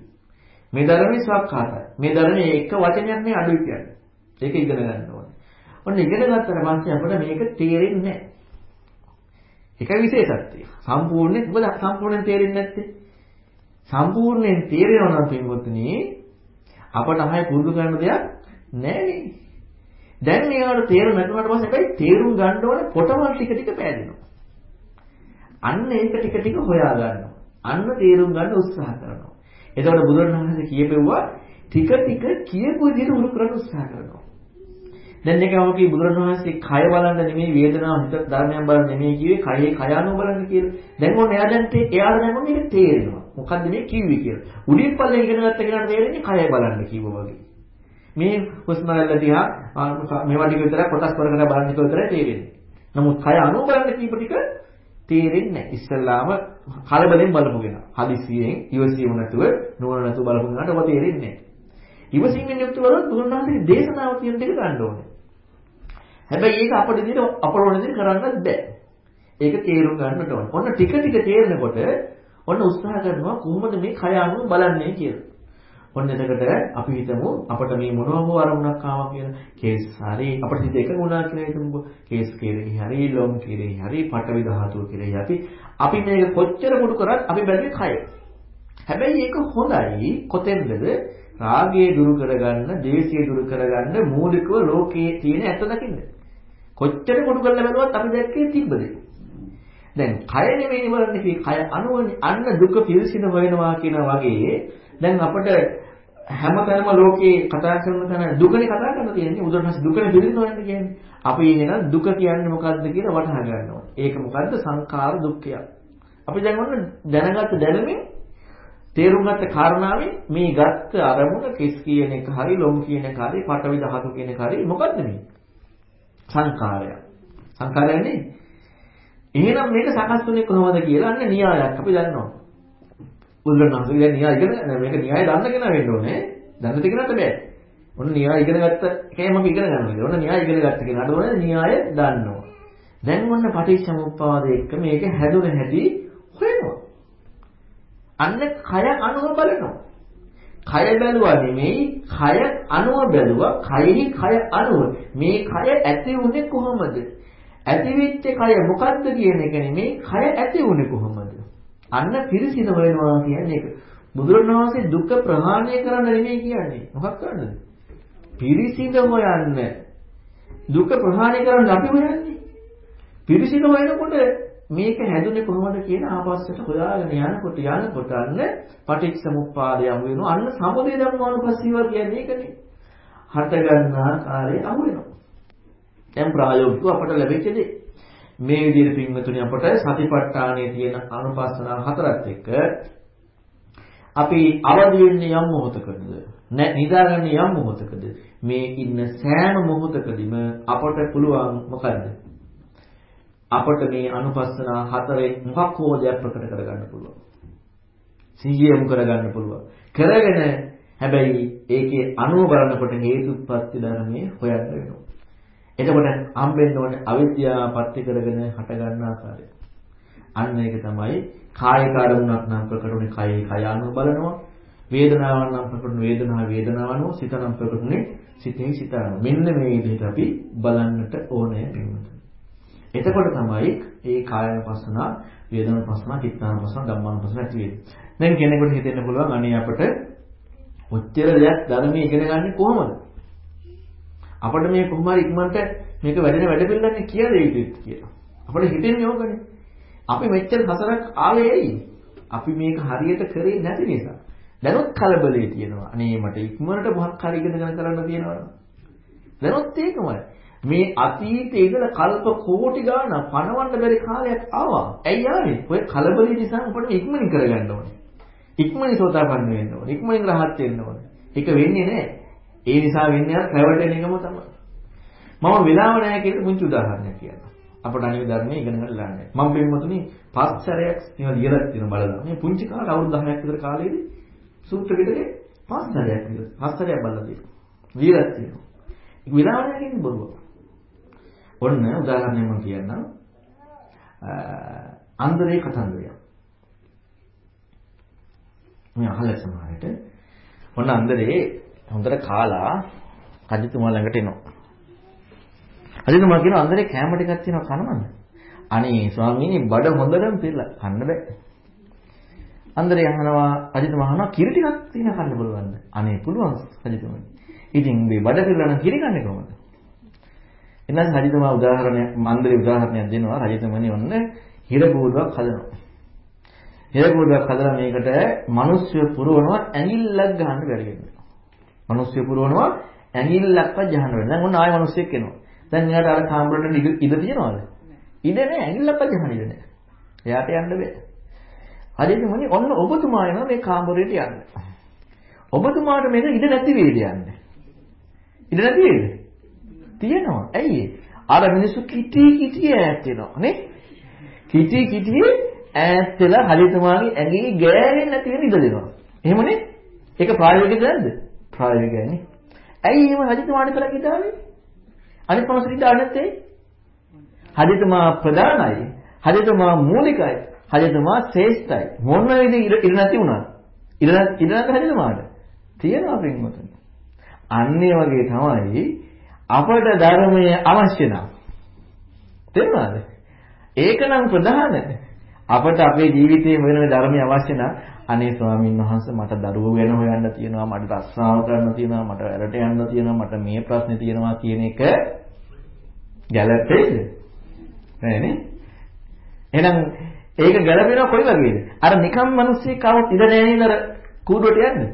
S1: මේ ධර්මයේ සවක්කාතයි. මේ ධර්මයේ එක වචනයක් නේ අඩුයි කියන්නේ. ඒක ඉගෙන ගන්න ඕනේ. ඔන්න ඉගෙන ගත්තට පස්සේ අපිට මේක තේරෙන්නේ නැහැ. ඒක විශේෂත්වය. සම්පූර්ණයෙන් මොකද සම්පූර්ණයෙන් තේරෙන්නේ නැත්තේ? සම්පූර්ණයෙන් තේරෙනවා නම් පින්වත්නි අපට අහයි පුරුදු කරන දෙයක් නෑනේ. දැන් ඒවට තේරුම් නැතුණාට පස්සේ හැබැයි තේරුම් ගන්න ඕනේ පොටවල් ටික ටික පෑදෙනවා. අන්න ඒක ටික ටික හොයා ගන්නවා. අන්න තේරුම් ගන්න උත්සාහ කරනවා. එතකොට බුදුරණවහන්සේ කියපෙව්වා ටික ටික කියපු විදිහට උරු කරන්න උත්සාහ කරනවා. දැන් එකම කී බුදුරණවහන්සේ කය බලන්න නෙමෙයි වේදනාව හිත ධර්මයන් බලන්න නෙමෙයි කිව්වේ කයේ කය අනුව බලන්න කියලා. දැන් ඕන එයා දැන් එයාට දැන් ඕන මේක තේරෙනවා. මොකද්ද මේ කිව්වේ කියලා. උඩින් පල්ලෙන් ඉගෙන ගත්ත කෙනාට තේරෙන්නේ කය බලන්න කිව්වා වගේ. මේ හුස්ම රැල්ල දිහා මේවා ටික විතර කොටස් කර කර බලන්න එක විතරයි තේරෙන්නේ. නමුත් කය අනුව බලන්න කීප ටික තේරෙන්නේ නැහැ. ඉස්සල්ලාම කලබලෙන් බලමුගෙන. හදිසියෙන් ඉවසීම නැතුව නුවණ නැතුව බලමුගෙනාට ඔබ තේරෙන්නේ නැහැ. ඉවසීමෙන් යුක්ත වලත් බුදුරණාහිගේ දේශනාව කියන දෙක ගන්න ඕනේ. හැබැයි ඒක අපේ විදිහට අපර ඕන විදිහට කරන්නත් බෑ. ඒක තේරුම් ගන්නට ඕනේ. ඔන්න ටික ටික තේරෙනකොට ඔන්න උත්සාහ කරනවා කොහොමද මේ කය අනුව බලන්නේ කියලා. ඔන්න එතකොට අපි හිතමු අපිට මේ මොනවා හෝ අරමුණක් ආවා කියලා කේස් හරි අපිට හිත එක වුණා කියලා හිතමුකෝ කේස් කෙරෙහි හරි ලොම් කෙරෙහි හරි පටවි ධාතුව කෙරෙහි අපි අපි මේක කොච්චර කුඩු කරත් අපි බැලුවේ කය. හැබැයි ඒක හොඳයි කොතෙන්ද රාගය දුරු කරගන්න, ද්වේෂය දුරු කරගන්න මූලිකව ලෝකයේ තියෙන ඇත්ත දකින්න. කොච්චර කුඩු කරලා බැලුවත් අපි දැක්කේ තිබ්බද? දැන් කය නෙමෙයි බලන්නේ කය අනුවනේ අන්න දුක පිරිසිදු වෙනවා කියන වගේ දැන් අපිට හැමතැනම ලෝකේ කතා කරන තැන දුකනේ කතා කරන්න තියෙන්නේ. උදාහරණයක් දුකනේ පිළිගන්න කියන්නේ. අපි එහෙනම් දුක කියන්නේ මොකද්ද කියලා වටහා ගන්නවා. ඒක මොකද්ද? සංඛාර දුක්ඛය. අපි දැන් ඔන්න දැනගත්ත දැනුමින් තේරුම් ගත්ත කාරණාවේ මේ ගත්ත අරමුණ කිස් කියන එක හරි ලොම් කියන එක හරි පටවි ධාතු කියන එක හරි මොකද්ද මේ? සංකාරය. සංකාරයනේ. එහෙනම් මේක සකස් වුනේ කොහොමද කියලා අන්න න්‍යායක් අපි දන්නවා. බුදුරණවහන්සේ දැන් න්‍යාය ඉගෙන මේක න්‍යාය දන්න කෙනා වෙන්න ඕනේ. දන්න කෙනාට බෑ. ඔන්න න්‍යාය ඉගෙන ගත්ත කේම අපි ඉගෙන ගන්නවා. ඔන්න න්‍යාය ඉගෙන ගත්ත කෙනාට ඕනේ න්‍යාය දන්නවා. දැන් ඔන්න පටිච්චසමුප්පාද එක්ක මේක හැදුන හැටි හොයනවා. අන්න කය අනුව බලනවා. කය බැලුවා නෙමෙයි කය අනුව බැලුවා. කයෙහි කය අනුව. මේ කය ඇති වුනේ කොහොමද? ඇතිවෙච්ච කය මොකද්ද කියන එක නෙමෙයි කය ඇති වුනේ කොහොමද? අන්න පිරිසිදු වෙනවා කියන්නේ ඒක. බුදුරණවහන්සේ දුක ප්‍රහාණය කරන්න නෙමෙයි කියන්නේ. මොකක් කරන්නද? පිරිසිදු හොයන්න. දුක ප්‍රහාණය කරන්න අපි හොයන්නේ. පිරිසිදු හොයනකොට මේක හැදුනේ කොහොමද කියන ආපස්සට හොයාගෙන යනකොට යනකොට අන්න පටිච්චසමුප්පාදය යමු වෙනවා. අන්න සමුදය ධම්මානුපස්සීව කියන්නේ ඒකනේ. හට ගන්න ආකාරය අහු වෙනවා. දැන් ප්‍රායෝගිකව අපට ලැබෙච්ච දේ. මේ විදිහට පින්වතුනි අපට සතිපට්ඨානයේ තියෙන අනුපස්සනා හතරත් එක්ක අපි අවදි වෙන්නේ යම් මොහොතකද නිදාගන්නේ යම් මොහොතකද මේ ඉන්න සෑම මොහොතකදීම අපට පුළුවන් මොකද්ද අපට මේ අනුපස්සනා හතරේ මොකක් හෝ දෙයක් ප්‍රකට කරගන්න පුළුවන්. සිහිය යොමු කරගන්න පුළුවන්. කරගෙන හැබැයි ඒකේ අනුව බලනකොට හේතුප්‍රත්‍ය ධර්මයේ හොයන්න වෙනවා. එතකොට හම්බෙන්න ඕනේ අවිද්‍යාව පත්‍ය කරගෙන හට ගන්න ආකාරය. අන්න ඒක තමයි කායික අරමුණක් නම් ප්‍රකටුනේ කයේ කය අනුව බලනවා. වේදනාවක් නම් ප්‍රකටුනේ වේදනාව වේදනාව අනුව සිත නම් ප්‍රකටුනේ සිතේ සිත අනුව. මෙන්න මේ විදිහට අපි බලන්නට ඕනේ වෙනවා. එතකොට තමයි ඒ කායනුපස්සනා, වේදනානුපස්සනා, චිත්තානුපස්සනා, ධම්මානුපස්සනා ඇති වෙන්නේ. දැන් කෙනෙකුට හිතෙන්න පුළුවන් අනේ අපට ඔච්චර දෙයක් ධර්මයේ ඉගෙන ගන්න කොහොමද? අපිට මේ කොහොම හරි ඉක්මනට මේක වැඩෙන වැඩ පිළිගන්නේ කියලා දෙයි යුතුයි කියලා. අපිට හිතෙන්නේ ඕකනේ. අපි මෙච්චර හතරක් ආවේ ඇයි? අපි මේක හරියට කරේ නැති නිසා. දැනුත් කලබලේ තියෙනවා. අනේ මට ඉක්මනට මොකක් හරි ඉගෙන ගන්න කරන්න තියෙනවා. දැනුත් ඒකමයි. මේ අතීතයේ ඉඳලා කල්ප කෝටි ගාණක් පණවන්න බැරි කාලයක් ආවා. ඇයි ආවේ? ඔය කලබලෙ නිසා අපිට ඉක්මනින් කරගන්න ඕනේ. ඉක්මනින් සෝතාපන්න වෙන්න ඕනේ. ඉක්මනින් රහත් වෙන්න ඕනේ. ඒක වෙන්නේ නැහැ. ඒ නිසා වෙන්නේ අර රැවටෙන එකම තමයි. මම වෙලාව නැහැ කියලා පුංචි උදාහරණයක් කියන්නම්. අපට අනිත් ධර්මයේ ඉගෙන ගන්න ලාන්නේ. මම පින්වතුනි පස් සැරයක් ඒවා ලියලා තියෙනවා බලලා. මේ පුංචි කාලේ අවුරුදු 10ක් විතර කාලේදී සූත්‍ර පිටකේ පස් සැරයක් විතර පස් සැරයක් බලලා තියෙනවා. ලියලා තියෙනවා. වෙලාව නැහැ කියන්නේ බොරුවක්. ඔන්න උදාහරණයක් මම කියන්නම්. අන්දරේ කතන්දරය. මේ අහලා සමහරට ඔන්න අන්දරේ හොඳට කාලා රජතුමා ළඟට එනවා. රජතුමා කියනවා අන්දරේ කැම ටිකක් තියෙනවා කනවද? අනේ ස්වාමීනි බඩ හොඳටම පිරලා කන්න බෑ. අන්දරේ අහනවා රජතුමා අහනවා කිරි ටිකක් තියෙන කන්න පුළුවන්ද? අනේ පුළුවන් රජතුමනි. ඉතින් මේ බඩ පිරලා නම් කිරි කන්නේ කොහොමද? එහෙනම් රජතුමා උදාහරණයක් මන්දරේ උදාහරණයක් දෙනවා රජතුමනි ඔන්න හිර කූඩුවක් හදනවා. හිර කූඩුවක් හදලා මේකට මිනිස්සු පුරවනවා ඇඟිල්ලක් ගහන්න බැරි වෙනවා. මිනිස්සු පුරවනවා ඇඟිල්ලක්වත් ගහන්න බැරි. දැන් ඔන්න ආයෙ මිනිස්සෙක් එනවා. දැන් එයාට අර කාමරේට ඉඩ තියනවද? ඉඩ නැහැ ඇඟිල්ලක්වත් ගහන්න ඉඩ නැහැ. එයාට යන්න බෑ. රජතුමනි ඔන්න ඔබතුමා එනවා මේ කාමරේට යන්න. ඔබතුමාට මේක ඉඩ නැති වේද යන්නේ. ඉඩ නැති වේද? තියෙනවා. ඇයි අර මිනිස්සු කිටි කිටි ඈත් වෙනවා නේ? කිටි කිටි ඈත් වෙලා හරිතුමාගේ ඇඟේ ගෑවෙන්නේ නැති වෙන ඉඩ දෙනවා. එහෙමනේ? ඒක ප්‍රායෝගිකද නැද්ද? ප්‍රායෝගිකයි නේ. ඇයි එහෙම හරිතුමාට කළා කිදාවේ? අනිත් මොනසට ඉඳා නැත්තේ? හරිතුමා ප්‍රධානයි. හරිතුමා මූලිකයි. හරිතුමා ශ්‍රේෂ්ඨයි. මොන විදිහේ ඉර නැති වුණා? ඉර ඉර නැති හරිතුමාට තියෙනවා පින්වතුනි. අන්නේ වගේ තමයි අපට ධර්මය අවශ්‍ය නම් තේරුණාද? ඒක නම් ප්‍රධාන. අපට අපේ ජීවිතයේ වෙන ධර්මය අවශ්‍ය නම් අනේ ස්වාමීන් වහන්සේ මට දරුවෝ ගැන හොයන්න තියෙනවා මට රස්සාව කරන්න තියෙනවා මට වැඩට යන්න තියෙනවා මට මේ ප්‍රශ්නේ තියෙනවා කියන එක ගැළපෙයිද? නෑනේ. එහෙනම් ඒක ගැළපෙනවා කොයි වගේද? අර නිකම් මිනිස්සෙක් කවුත් ඉඳ නැහැ නේද අර කූඩුවට යන්නේ?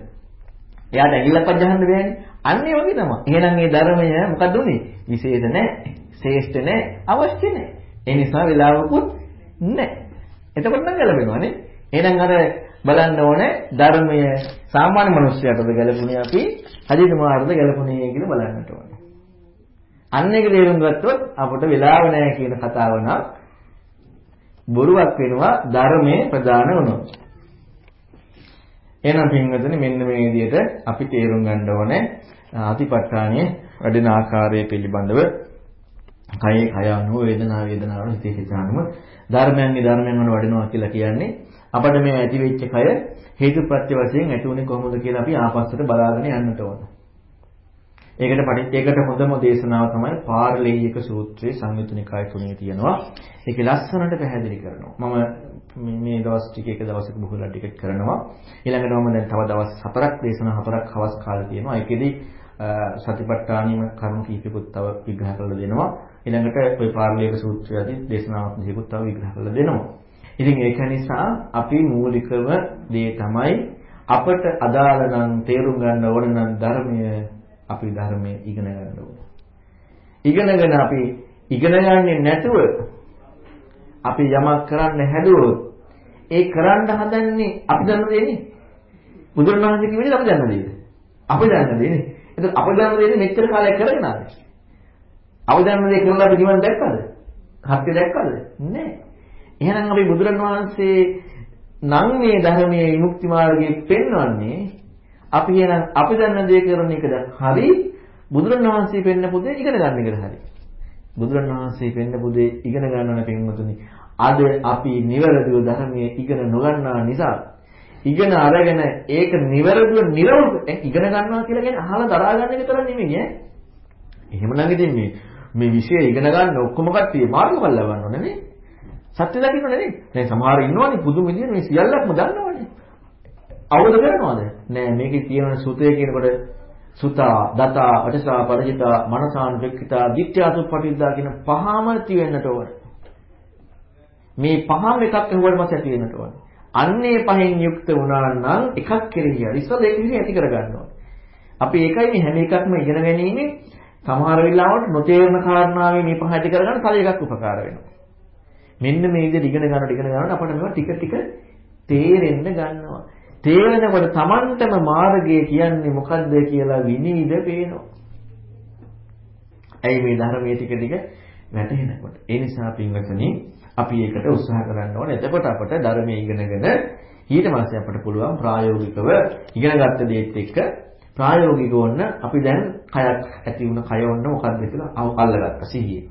S1: එයාට ඇඟිල්ලක්වත් ගහන්න බෑනේ. අන්න ඒ වගේ තමයි. එහෙනම් මේ ධර්මය මොකද උනේ? විශේෂ නැහැ, ශ්‍රේෂ්ඨ නැහැ, අවශ්‍ය නැහැ. ඒ නිසා වෙලාවකුත් නැහැ. එතකොට නම් ගැලපෙනවා නේ. එහෙනම් අර බලන්න ඕනේ ධර්මය සාමාන්‍ය මිනිස්සුන්ටද ගැලපුණේ අපි අදිනමාරද ගැලපුණේ කියලා බලන්නට ඕනේ. අන්න ඒක තේරුම් ගත්තොත් අපට වෙලාව නැහැ කියන කතාව නම් බොරුවක් වෙනවා ධර්මයේ ප්‍රධාන වුණොත්. එහෙනම් පින්වතුනි මෙන්න මේ විදිහට අපි තේරුම් ගන්න ඕනේ ආතිපට්ඨානයේ වැඩෙන ආකාරය පිළිබඳව කයේ කය අනුව වේදනා වේදනාවන හිතේ හිත අනුව ධර්මයන්ගේ ධර්මයන් වල වඩනවා කියලා කියන්නේ අපිට මේ ඇති වෙච්ච කය හේතුප්‍රත්‍ය වශයෙන් ඇති උනේ කොහොමද කියලා අපි ආපස්සට බලාගෙන යන්නට ඕන. ඒකට පරිත්‍යයකට හොඳම දේශනාව තමයි පාරලේයක සූත්‍රයේ සංයුතනිකාය තුනේ තියෙනවා. ඒක ලස්සනට පැහැදිලි කරනවා. මම මේ දවස් ටික එක දවසක බොහෝලා ටික කරනවා. ඊළඟට මම දැන් තව දවස් හතරක් දේශනා හතරක් හවස් කාලේ තියෙනවා. ඒකෙදි සතිපට්ඨානීය කරුණු කීපෙකුත් තව විග්‍රහ කරලා දෙනවා. ඊළඟට ওই පාරලීක සූත්‍රයදී දේශනාවක් දෙකකුත් තව විග්‍රහ කරලා දෙනවා. ඉතින් ඒක නිසා අපි මූලිකව දේ තමයි අපට අදාළ නම් තේරුම් ගන්න ඕන නම් ධර්මය අපි ධර්මයේ ඉගෙන ගන්න ඕන. ඉගෙනගෙන අපි ඉගෙන ගන්නේ නැතුව අපි යමක් කරන්න හැදුවොත් ඒ කරන්න හදන්නේ අපි දන්න දෙන්නේ. බුදුරණවහන්සේ කිව්වේ අපි දන්න දෙයද? අපි දන්න දෙන්නේ. එතකොට අපි දන්න දෙන්නේ මෙච්චර කාලයක් කරගෙන ආවේ. අපි දන්න දේ කරලා අපි නිවන් දැක්කද? හත්ය දැක්කද? නෑ. එහෙනම් අපි බුදුරණවහන්සේ නම් මේ ධර්මයේ විමුක්ති මාර්ගයේ පෙන්වන්නේ අපි එහෙනම් අපි දන්න දේ කරන එකද හරි බුදුරණවහන්සේ පෙන්නපු දේ ඉගෙන ගන්න එකද හරි බුදුරණවහන්සේ පෙන්නපු දේ ඉගෙන ගන්නන පින්වතුනි අද අපි නිවැරදිව ධර්මයේ ඉගෙන නොගන්නා නිසා ඉගෙන අරගෙන ඒක නිවැරදිව නිරවුල් ඉගෙන ගන්නවා කියලා කියන්නේ අහලා දරා ගන්න එක තරම් නෙමෙයි ඈ එහෙමනම් ඉතින් මේ මේ විෂය ඉගෙන ගන්න ඔක්කොම කට්ටිය මාර්ගඵල ලබන්න ඕනේ නේ සත්‍ය දකින්න නෙවෙයි. දැන් සමහර ඉන්නවනේ පුදුම විදියට මේ සියල්ලක්ම දන්නවනේ. අවබෝධ කරනවද? නෑ මේකේ තියෙන සුතය කියනකොට සුතා, දතා, අටසා, පරිචිතා, මනසාන් වෙක්කිතා, දිට්ඨ්‍යාසුප්පටිද්දා කියන පහම තියෙන්නට ඕන. මේ පහම එකක් ඇහුවට පස්සේ ඇති වෙන්නට ඕන. අන්නේ පහෙන් යුක්ත වුණා නම් එකක් කෙරෙහි හරි ඉස්සෙල්ලා ඒක විදිහට ඇති කර ගන්නවා. අපි ඒකයි මේ හැම එකක්ම ඉගෙන ගැනීමේ සමහර වෙලාවට නොතේරෙන කාරණාවේ මේ පහ ඇති කරගන්න තව එකක් උපකාර වෙනවා. මෙන්න මේ විදිහට ඉගෙන ගන්නකොට ඉගෙන ගන්නකොට අපිට මේවා ටික ටික තේරෙන්න ගන්නවා. තේරෙනකොට Tamanටම මාර්ගය කියන්නේ මොකද්ද කියලා විනිවිද පේනවා. ඇයි මේ ධර්මයේ ටික ටික වැටහෙනකොට. ඒ නිසා පින්වත්නි අපි ඒකට උත්සාහ කරන්න ඕනේ. එතකොට අපට ධර්මයේ ඉගෙනගෙන ඊට පස්සේ අපට පුළුවන් ප්‍රායෝගිකව ඉගෙනගත්ත දේත් එක්ක ප්‍රායෝගිකව වන්න අපි දැන් කයක් ඇති වුණ කය වන්න මොකද්ද කියලා අල්ලගත්ත සිහිය.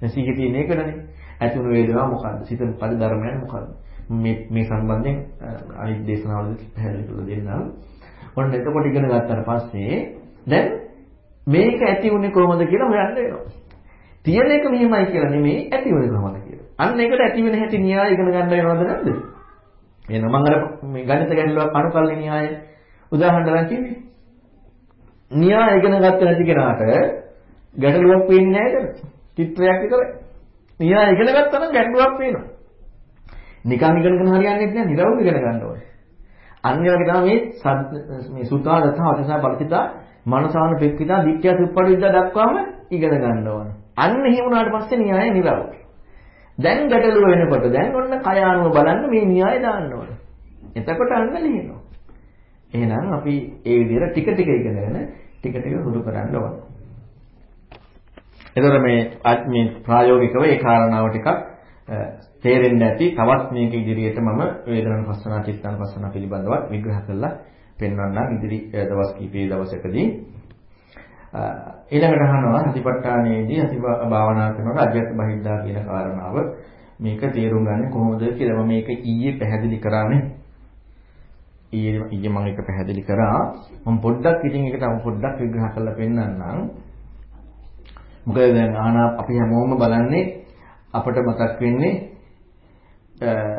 S1: දැන් සිහිය තියෙන එකනේ. ඇති වුණු වේදනාව මොකද්ද? සිත මොකද්ද? ධර්මයන් මොකද්ද? මේ මේ සම්බන්ධයෙන් අනිත් දේශනාවලදී පැහැදිලි කරලා දෙන්නම්. ඔන්න එතකොට ඉගෙන ගත්තාට පස්සේ දැන් මේක ඇති වුණේ කොහොමද කියලා හොයන්න වෙනවා. තියෙන එක මෙහෙමයි කියලා නෙමෙයි ඇති වුණේ කොහොමද කියලා. අන්න ඒකට ඇති වෙන හැටි න්‍යාය ඉගෙන ගන්න වෙනවද නැද්ද? එහෙනම් මම අර මේ ගණිත ගැටලුවක් අනුකල්ලි න්‍යාය උදාහරණ ගන්න කිව්වේ. න්‍යාය ඉගෙන ගත්ත නැති කෙනාට ගැටලුවක් පේන්නේ නැහැ නේද? චිත්‍රයක් විතරයි. මෙයා ඉගෙන ගත්තා නම් ගැටලුවක් පේනවා. නිකන් ඉගෙනගෙන හරියන්නේ නැහැ නිරවුල් ඉගෙන ගන්න ඕනේ. අන්න ඒ වගේ තමයි මේ මේ සුතා දත අවසසා බලකිතා මනසාන පෙක්කිතා දික්ඛ්‍ය සුප්පටිවිද්‍යා දක්වාම ඉගෙන ගන්න ඕනේ. අන්න එහෙම වුණාට පස්සේ න්‍යාය නිරවුල්. දැන් ගැටලුව වෙනකොට දැන් ඔන්න කය අනුව බලන්න මේ න්‍යාය දාන්න ඕනේ. එතකොට අන්න ලියනවා. එහෙනම් අපි ඒ විදිහට ටික ටික ඉගෙනගෙන ටික ටික හුරු කරන්න ඕනේ. එතකොට මේ මේ ප්‍රායෝගිකව ඒ කාරණාව ටිකක් තේරෙන්න ඇති. තවත් මේක ඉදිරියට මම වේදනාන පස්සනා චිත්තාන පස්සනා පිළිබඳව විග්‍රහ කරලා පෙන්වන්නම් ඉදිරි දවස් කිහිපයේ දවසකදී. ඊළඟට අහනවා සතිපට්ඨානයේදී සති භාවනා කරනකොට අජ්‍යත් බහිද්දා කියන කාරණාව මේක තේරුම් ගන්න කොහොමද කියලා මම මේක ඊයේ පැහැදිලි කරානේ. ඊයේ ඊයේ මම ඒක පැහැදිලි කරා. මම පොඩ්ඩක් ඉතින් ඒක තව පොඩ්ඩක් විග්‍රහ කරලා පෙන්නන්නම්. මොකද දැන් ආනා අපි හැමෝම බලන්නේ අපිට මතක් වෙන්නේ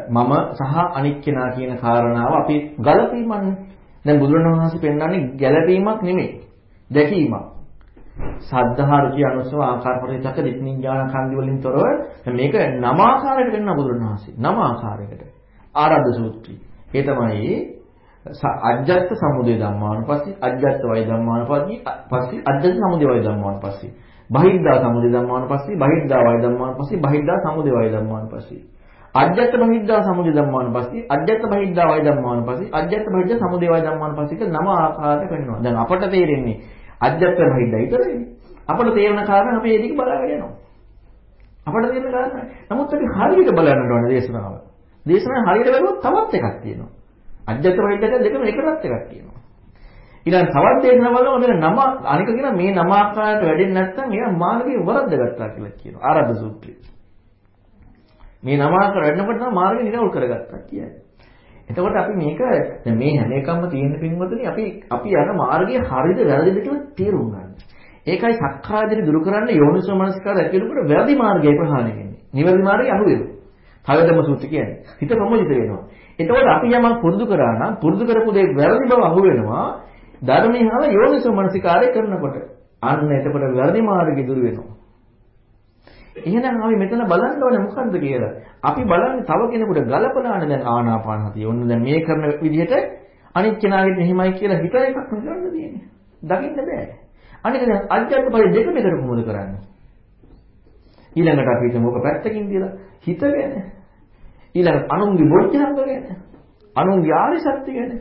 S1: මම සහ අනික් කෙනා කියන කාරණාව අපි ගලපීමන්නේ. දැන් බුදුරණවහන්සේ පෙන්වන්නේ ගැලපීමක් නෙමෙයි. දැකීමක්. සද්ධා රුචි අනුසව ආකාර පරිචක දිට්ඨිඥාන කන්දි වලින් තොරව මේක නම ආකාරයකට වෙන්න බුදුරණවහන්සේ. නම ආකාරයකට. ආරද්ධ සූත්‍රය. ඒ තමයි අජ්ජත් සමුදය ධම්මානුපස්සී අජ්ජත් වය ධම්මානුපස්සී පස්සී අජ්ජත් සමුදය වය ධම්මානුපස්සී බහිද්දා සමුදය ධම්මානුපස්සී බහිද්දා වය ධම්මානුපස්සී බහිද්දා සමුදය වය ධම්මානුපස්සී අජ්ජත් බහිද්දා සමුදය ධම්මාන පස්සේ අජ්ජත් බහිද්දා වය ධම්මාන පස්සේ අජ්ජත් බහිද්දා සමුදය වය ධම්මාන පස්සේ කියලා නම ආකාරයට වෙනවා. දැන් අපට තේරෙන්නේ අජ්ජත් බහිද්දා විතරයි. අපට තේරෙන කාරණා අපි ඒක බලාගෙන යනවා. අපට තේරෙන කාරණා. නමුත් අපි හරියට බලන්න ඕනේ දේශනාව. දේශනාව හරියට බලුවොත් තවත් එකක් තියෙනවා. අජ්ජත් බහිද්දා දෙකම එකටත් එකක් තියෙනවා. ඊළඟ තවත් දේශනා බලනවා මෙන්න නම අනික කියන මේ නම ආකාරයට වැඩෙන්නේ නැත්නම් එයා මාර්ගයේ වරද්දගත්තා කියලා කියනවා. ආරද්ධ සූත්‍රය. මේ නම ආකාර වැඩනකොට තමයි මාර්ගය නිරවුල් කරගත්තා කියන්නේ. එතකොට අපි මේක දැන් මේ හැම එකක්ම තියෙන පින්වතුනි අපි අපි යන මාර්ගය හරිද වැරදිද කියලා තේරුම් ගන්න. ඒකයි සක්කායදිරි දුරු කරන්න යෝනිසෝ මනසිකාර ඇතිවෙනකොට වැරදි මාර්ගය ප්‍රහාණය වෙන්නේ. නිවැරදි මාර්ගය අහු වෙනවා. තවදම සූත්‍ර කියන්නේ. හිත ප්‍රමෝදිත වෙනවා. එතකොට අපි යමක් පුරුදු කරා නම් පුරුදු කරපු දේ වැරදි බව අහු වෙනවා. ධර්මයේ හා යෝනිසෝ මනසිකාරය කරනකොට අන්න එතකොට වැරදි මාර්ගෙ දුර වෙනවා. එහෙනම් අපි මෙතන බලන්න ඕනේ මොකද්ද කියලා. අපි බලන්නේ තව කෙනෙකුට ගලපලානේ දැන් ආනාපාන හතිය. ඔන්න දැන් මේ කරන විදිහට අනිත් කෙනාගේ මෙහිමයි කියලා හිතන එකක් නෙවෙන්න තියෙන්නේ. දකින්න බෑ. අනික දැන් අජ්ජත් පරි දෙක මෙතන කොහොමද කරන්නේ? ඊළඟට අපි හිතමු ඔක පැත්තකින් කියලා හිත ගැන. ඊළඟ අනුන්ගේ බොජ්ජංග ගැන. අනුන්ගේ ආරි සත්‍ය ගැන.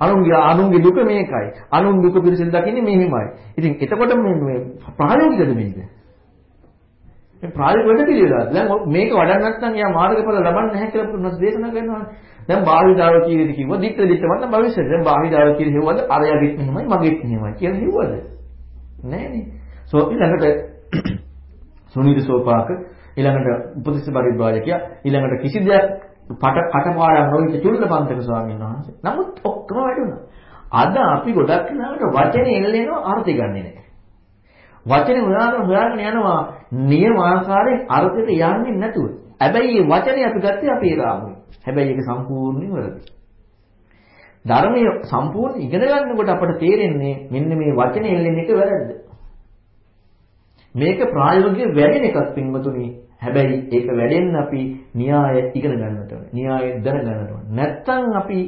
S1: අනුන්ගේ අනුන්ගේ දුක මේකයි. අනුන් දුක පිළිසින් දකින්නේ මෙහිමයි. ඉතින් එතකොට මේ මේ ප්‍රායෝගිකද මේක? මේ ප්‍රායෝගික වෙන්න පිළිවෙලක්. දැන් මේක වඩන්න නැත්නම් එයා මාර්ගඵල ලබන්නේ නැහැ කියලා පුරුණස් දේශනා කරනවා. දැන් බාහිදාව කීයද කිව්වා දික්ක දික්ක මත භවිෂ්‍යද. දැන් බාහිදාව කීය හෙව්වද අරයාගෙත් මෙහිමයි මගෙත් මෙහිමයි කියලා හෙව්වද? නෑනේ. සෝ ඊළඟට සුනීත සෝපාක ඊළඟට උපතිස්ස පරිබ්‍රාජකයා ඊළඟට කිසි දෙයක් පට කටපාඩම් නොවිච්ච චුල්ලපන්තක ස්වාමීන් වහන්සේ. නමුත් ඔක්කොම වැඩුණා. අද අපි ගොඩක් වෙනාට වචනේ එල්ලෙනවා අර්ථය ගන්නෙ නැහැ. වචනේ හොයාගෙන හොයාගෙන යනවා නියම ආකාරයෙන් අර්ථයට යන්නේ නැතුව. හැබැයි මේ වචනේ අපි ගත්තේ අපේ රාමුවේ. හැබැයි ඒක සම්පූර්ණයෙන් වැරදි. ධර්මයේ සම්පූර්ණ ඉගෙන ගන්නකොට අපට තේරෙන්නේ මෙන්න මේ වචනේ එල්ලෙන එක වැරද්ද. මේක ප්‍රායෝගිකව වැඩෙන එකක් පින්වතුනි. හැබැයි ඒක වැඩෙන්න අපි න්‍යාය ඉගෙන ගන්නට ඕනේ. න්‍යාය දැනගන්නට ඕනේ. නැත්තම් අපි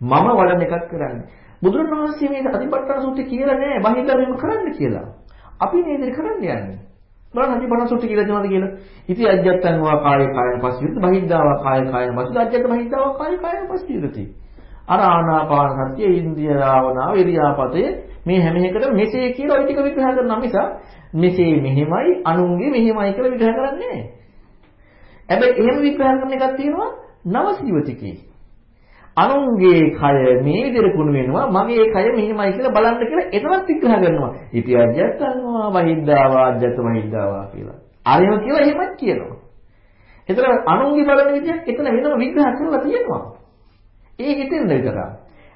S1: මම වඩන එකක් කරන්නේ. බුදුරණවහන්සේ මේ අතිපට්ඨාන සූත්‍රය කියලා නෑ බහින්දා මෙහෙම කරන්න කියලා. අපි නේද කරන්න යන්නේ. බලන්න අතිපට්ඨාන සූත්‍රය කියලා දෙනවද කියලා. ඉති අජ්ජත්තං වා කාය කායන පස්සියුත් බහින්දා වා කාය කායන පස්සියුත් අජ්ජත්ත බහින්දා වා කාය කායන පස්සියුත්. අර ආනාපාන සතිය ඉන්ද්‍රිය රාවණාව ඉරියාපතේ මේ හැම එකටම මෙසේ කියලා ওই ටික විග්‍රහ කරනවා මිස මෙසේ මෙහෙමයි අනුන්ගේ මෙහෙමයි කියලා විග්‍රහ කරන්නේ නෑ. හැබැයි එහෙම විග්‍රහ කරන එකක් තියෙනවා නවසීවතිකේ. අනුන්ගේ කය මේ විදිහට කුණු වෙනවා මගේ කය මෙහෙමයි කියලා බලන්න කියලා එතනත් විග්‍රහ කරනවා. ඉති අජත්තන්වා වහිද්දාවා අජත්ත වහිද්දාවා කියලා. අරේම කියලා එහෙමත් කියනවා. එතන අනුන්ගේ බලන විදිහක් එතන වෙනම විග්‍රහ කරලා තියෙනවා. ඒ හිතෙන්ද විතරයි.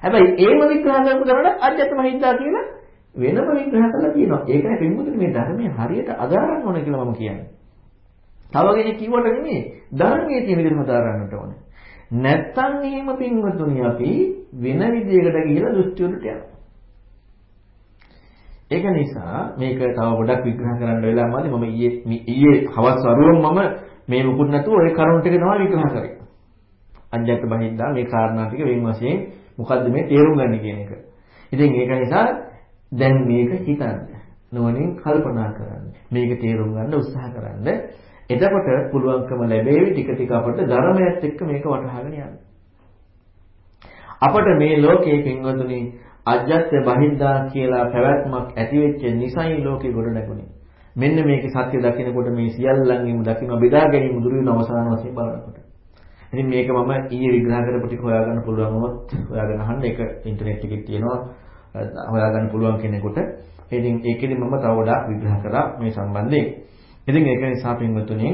S1: හැබැයි ඒම විග්‍රහ කරපු කරණ අජත්ත වහිද්දා කියලා වෙනම විග්‍රහ කරලා තියෙනවා. ඒකයි පින්මුතුනි මේ ධර්මයේ හරියට අදාරන්න ඕන කියලා මම කියන්නේ. තව කෙනෙක් කිව්වට නෙමෙයි ධර්මයේ තියෙන විදිහට හදාරන්නට ඕනේ. නැත්තම් එහෙම පින්වතුනි අපි වෙන විදිහකට ගිහිලා දෘෂ්ටි වලට යනවා. ඒක නිසා මේක තව ගොඩක් විග්‍රහ කරන්න වෙලා මදි මම ඊයේ ඊයේ හවස් වරුවම මම මේ මුකුත් නැතුව ওই කරුණ ටික තමයි විග්‍රහ කරේ. අජ්ජත් බහින්දා මේ කාරණා ටික වෙන වශයෙන් මොකද්ද මේ තේරුම් ගන්න කියන එක. ඉතින් ඒක නිසා දැන් මේක හිතන්න. නොවනින් කල්පනා කරන්න. මේක තේරුම් ගන්න උත්සාහ කරන්න. එතකොට පුළුවන්කම ලැබෙවි ටික ටික අපට ධර්මයත් එක්ක මේක වටහාගෙන යන්න. අපට මේ ලෝකයේ පින්වතුනි අජත්‍ය බහිද්දා කියලා පැවැත්මක් ඇති වෙච්ච නිසයි ලෝකෙ ගොඩ නැගුණේ. මෙන්න මේකේ සත්‍ය දකිනකොට මේ සියල්ලංගෙම දකින්න බෙදා ගැනීම දුරු වෙන අවසාන වශයෙන් බලනකොට. ඉතින් මේක මම ඊයේ විග්‍රහ කරපු ටික හොයාගන්න පුළුවන් වුණොත් හොයාගෙන අහන්න ඒක ඉන්ටර්නෙට් එකේ තියෙනවා හොයාගන්න පුළුවන් කෙනෙකුට. ඉතින් ඒකෙදි මම තව ගොඩාක් විග්‍රහ කරා මේ සම්බන්ධයෙන්. ඉතින් ඒක නිසා පින්වතුනි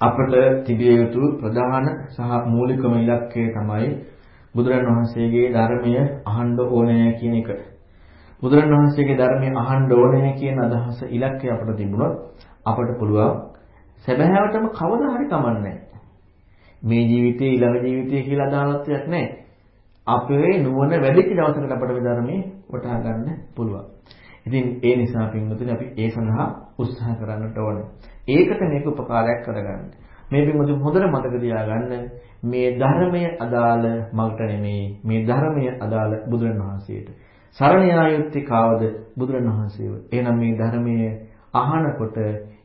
S1: අපට තිබිය යුතු ප්‍රධාන සහ මූලිකම ඉලක්කය තමයි බුදුරන් වහන්සේගේ ධර්මය අහන්න ඕනේ කියන එක. බුදුරන් වහන්සේගේ ධර්මය අහන්න ඕනේ කියන අදහස ඉලක්කය අපට තිබුණොත් අපට පුළුවන් සැබෑවටම කවදා හරි කමන්නේ මේ ජීවිතේ ඊළඟ ජීවිතය කියලා අදාළත්වයක් නැහැ. අපේ නුවණ වැඩිච්ච දවසකට අපට මේ ධර්මයේ වටහා ගන්න පුළුවන්. ඉතින් ඒ නිසා පින්වතුනි අපි ඒ සඳහා උත්සාහ කරන්නට ඕනේ. ඒකට මේක උපකාරයක් කරගන්න. මේ පින්වතුනි හොඳට මතක තියාගන්න මේ ධර්මය අදාළ මගට නෙමෙයි මේ ධර්මය අදාළ බුදුරණවහන්සේට. සරණ යායුත්තේ කාවද බුදුරණවහන්සේව. එහෙනම් මේ ධර්මයේ අහනකොට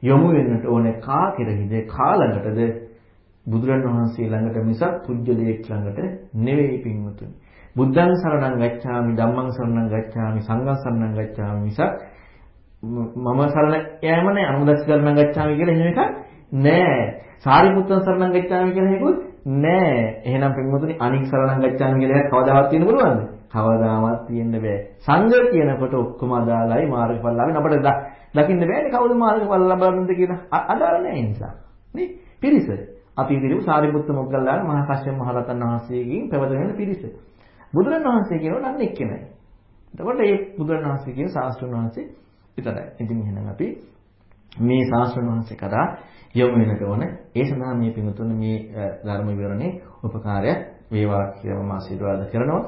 S1: යොමු වෙන්නට ඕනේ කා කෙරෙහිද කා ළඟටද බුදුරණවහන්සේ ළඟට මිසක් පුජ්‍යලයක් ළඟට නෙවෙයි පින්වතුනි. බුද්ධං සරණං ගච්ඡාමි ධම්මං සරණං ගච්ඡාමි සංඝං සරණං ගච්ඡාමි මිසක් මම සරණ යෑම නෑ අනුදස්ස සරණං ගච්ඡාමි කියලා එහෙම එකක් නෑ. සාරිපුත්තන් සරණං ගච්ඡාමි කියලා එකකුත් නෑ. එහෙනම් පින්වතුනි අනික් සරණං ගච්ඡාමි කියලා එකක් කවදාවත් තියෙන්න පුළුවන්ද? කවදාවත් තියෙන්න බෑ. සංඝ කියනකොට ඔක්කොම අදාළයි මාර්ගඵල ලාභෙන් අපිට දකින්න බෑනේ කවුද මාර්ගඵල ලබන්නද කියලා. අදාළ නෑ ඒ නිසා. නේ? පිරිස. අපි ඉදිරියට සාරිපුත්ත මොග්ගල්ලාන මහා කශ්‍යප මහ රහතන් වහන්සේගෙන් පැවතෙන පිරිස. බුදුරණවහන්සේ කියනවා නම් එක්කෙනයි. එතකොට මේ බුදුරණවහන්සේ කියන ශාස්ත්‍රඥ වහන්සේ විතරයි. ඉතින් එහෙනම් අපි මේ ශාස්ත්‍රඥ වහන්සේ කරා යොමු වෙනට ඕන. ඒ සඳහා මේ පින්තුන් මේ ධර්ම විවරණේ උපකාරයක් වේවා කියලා මම ආශිර්වාද කරනවා.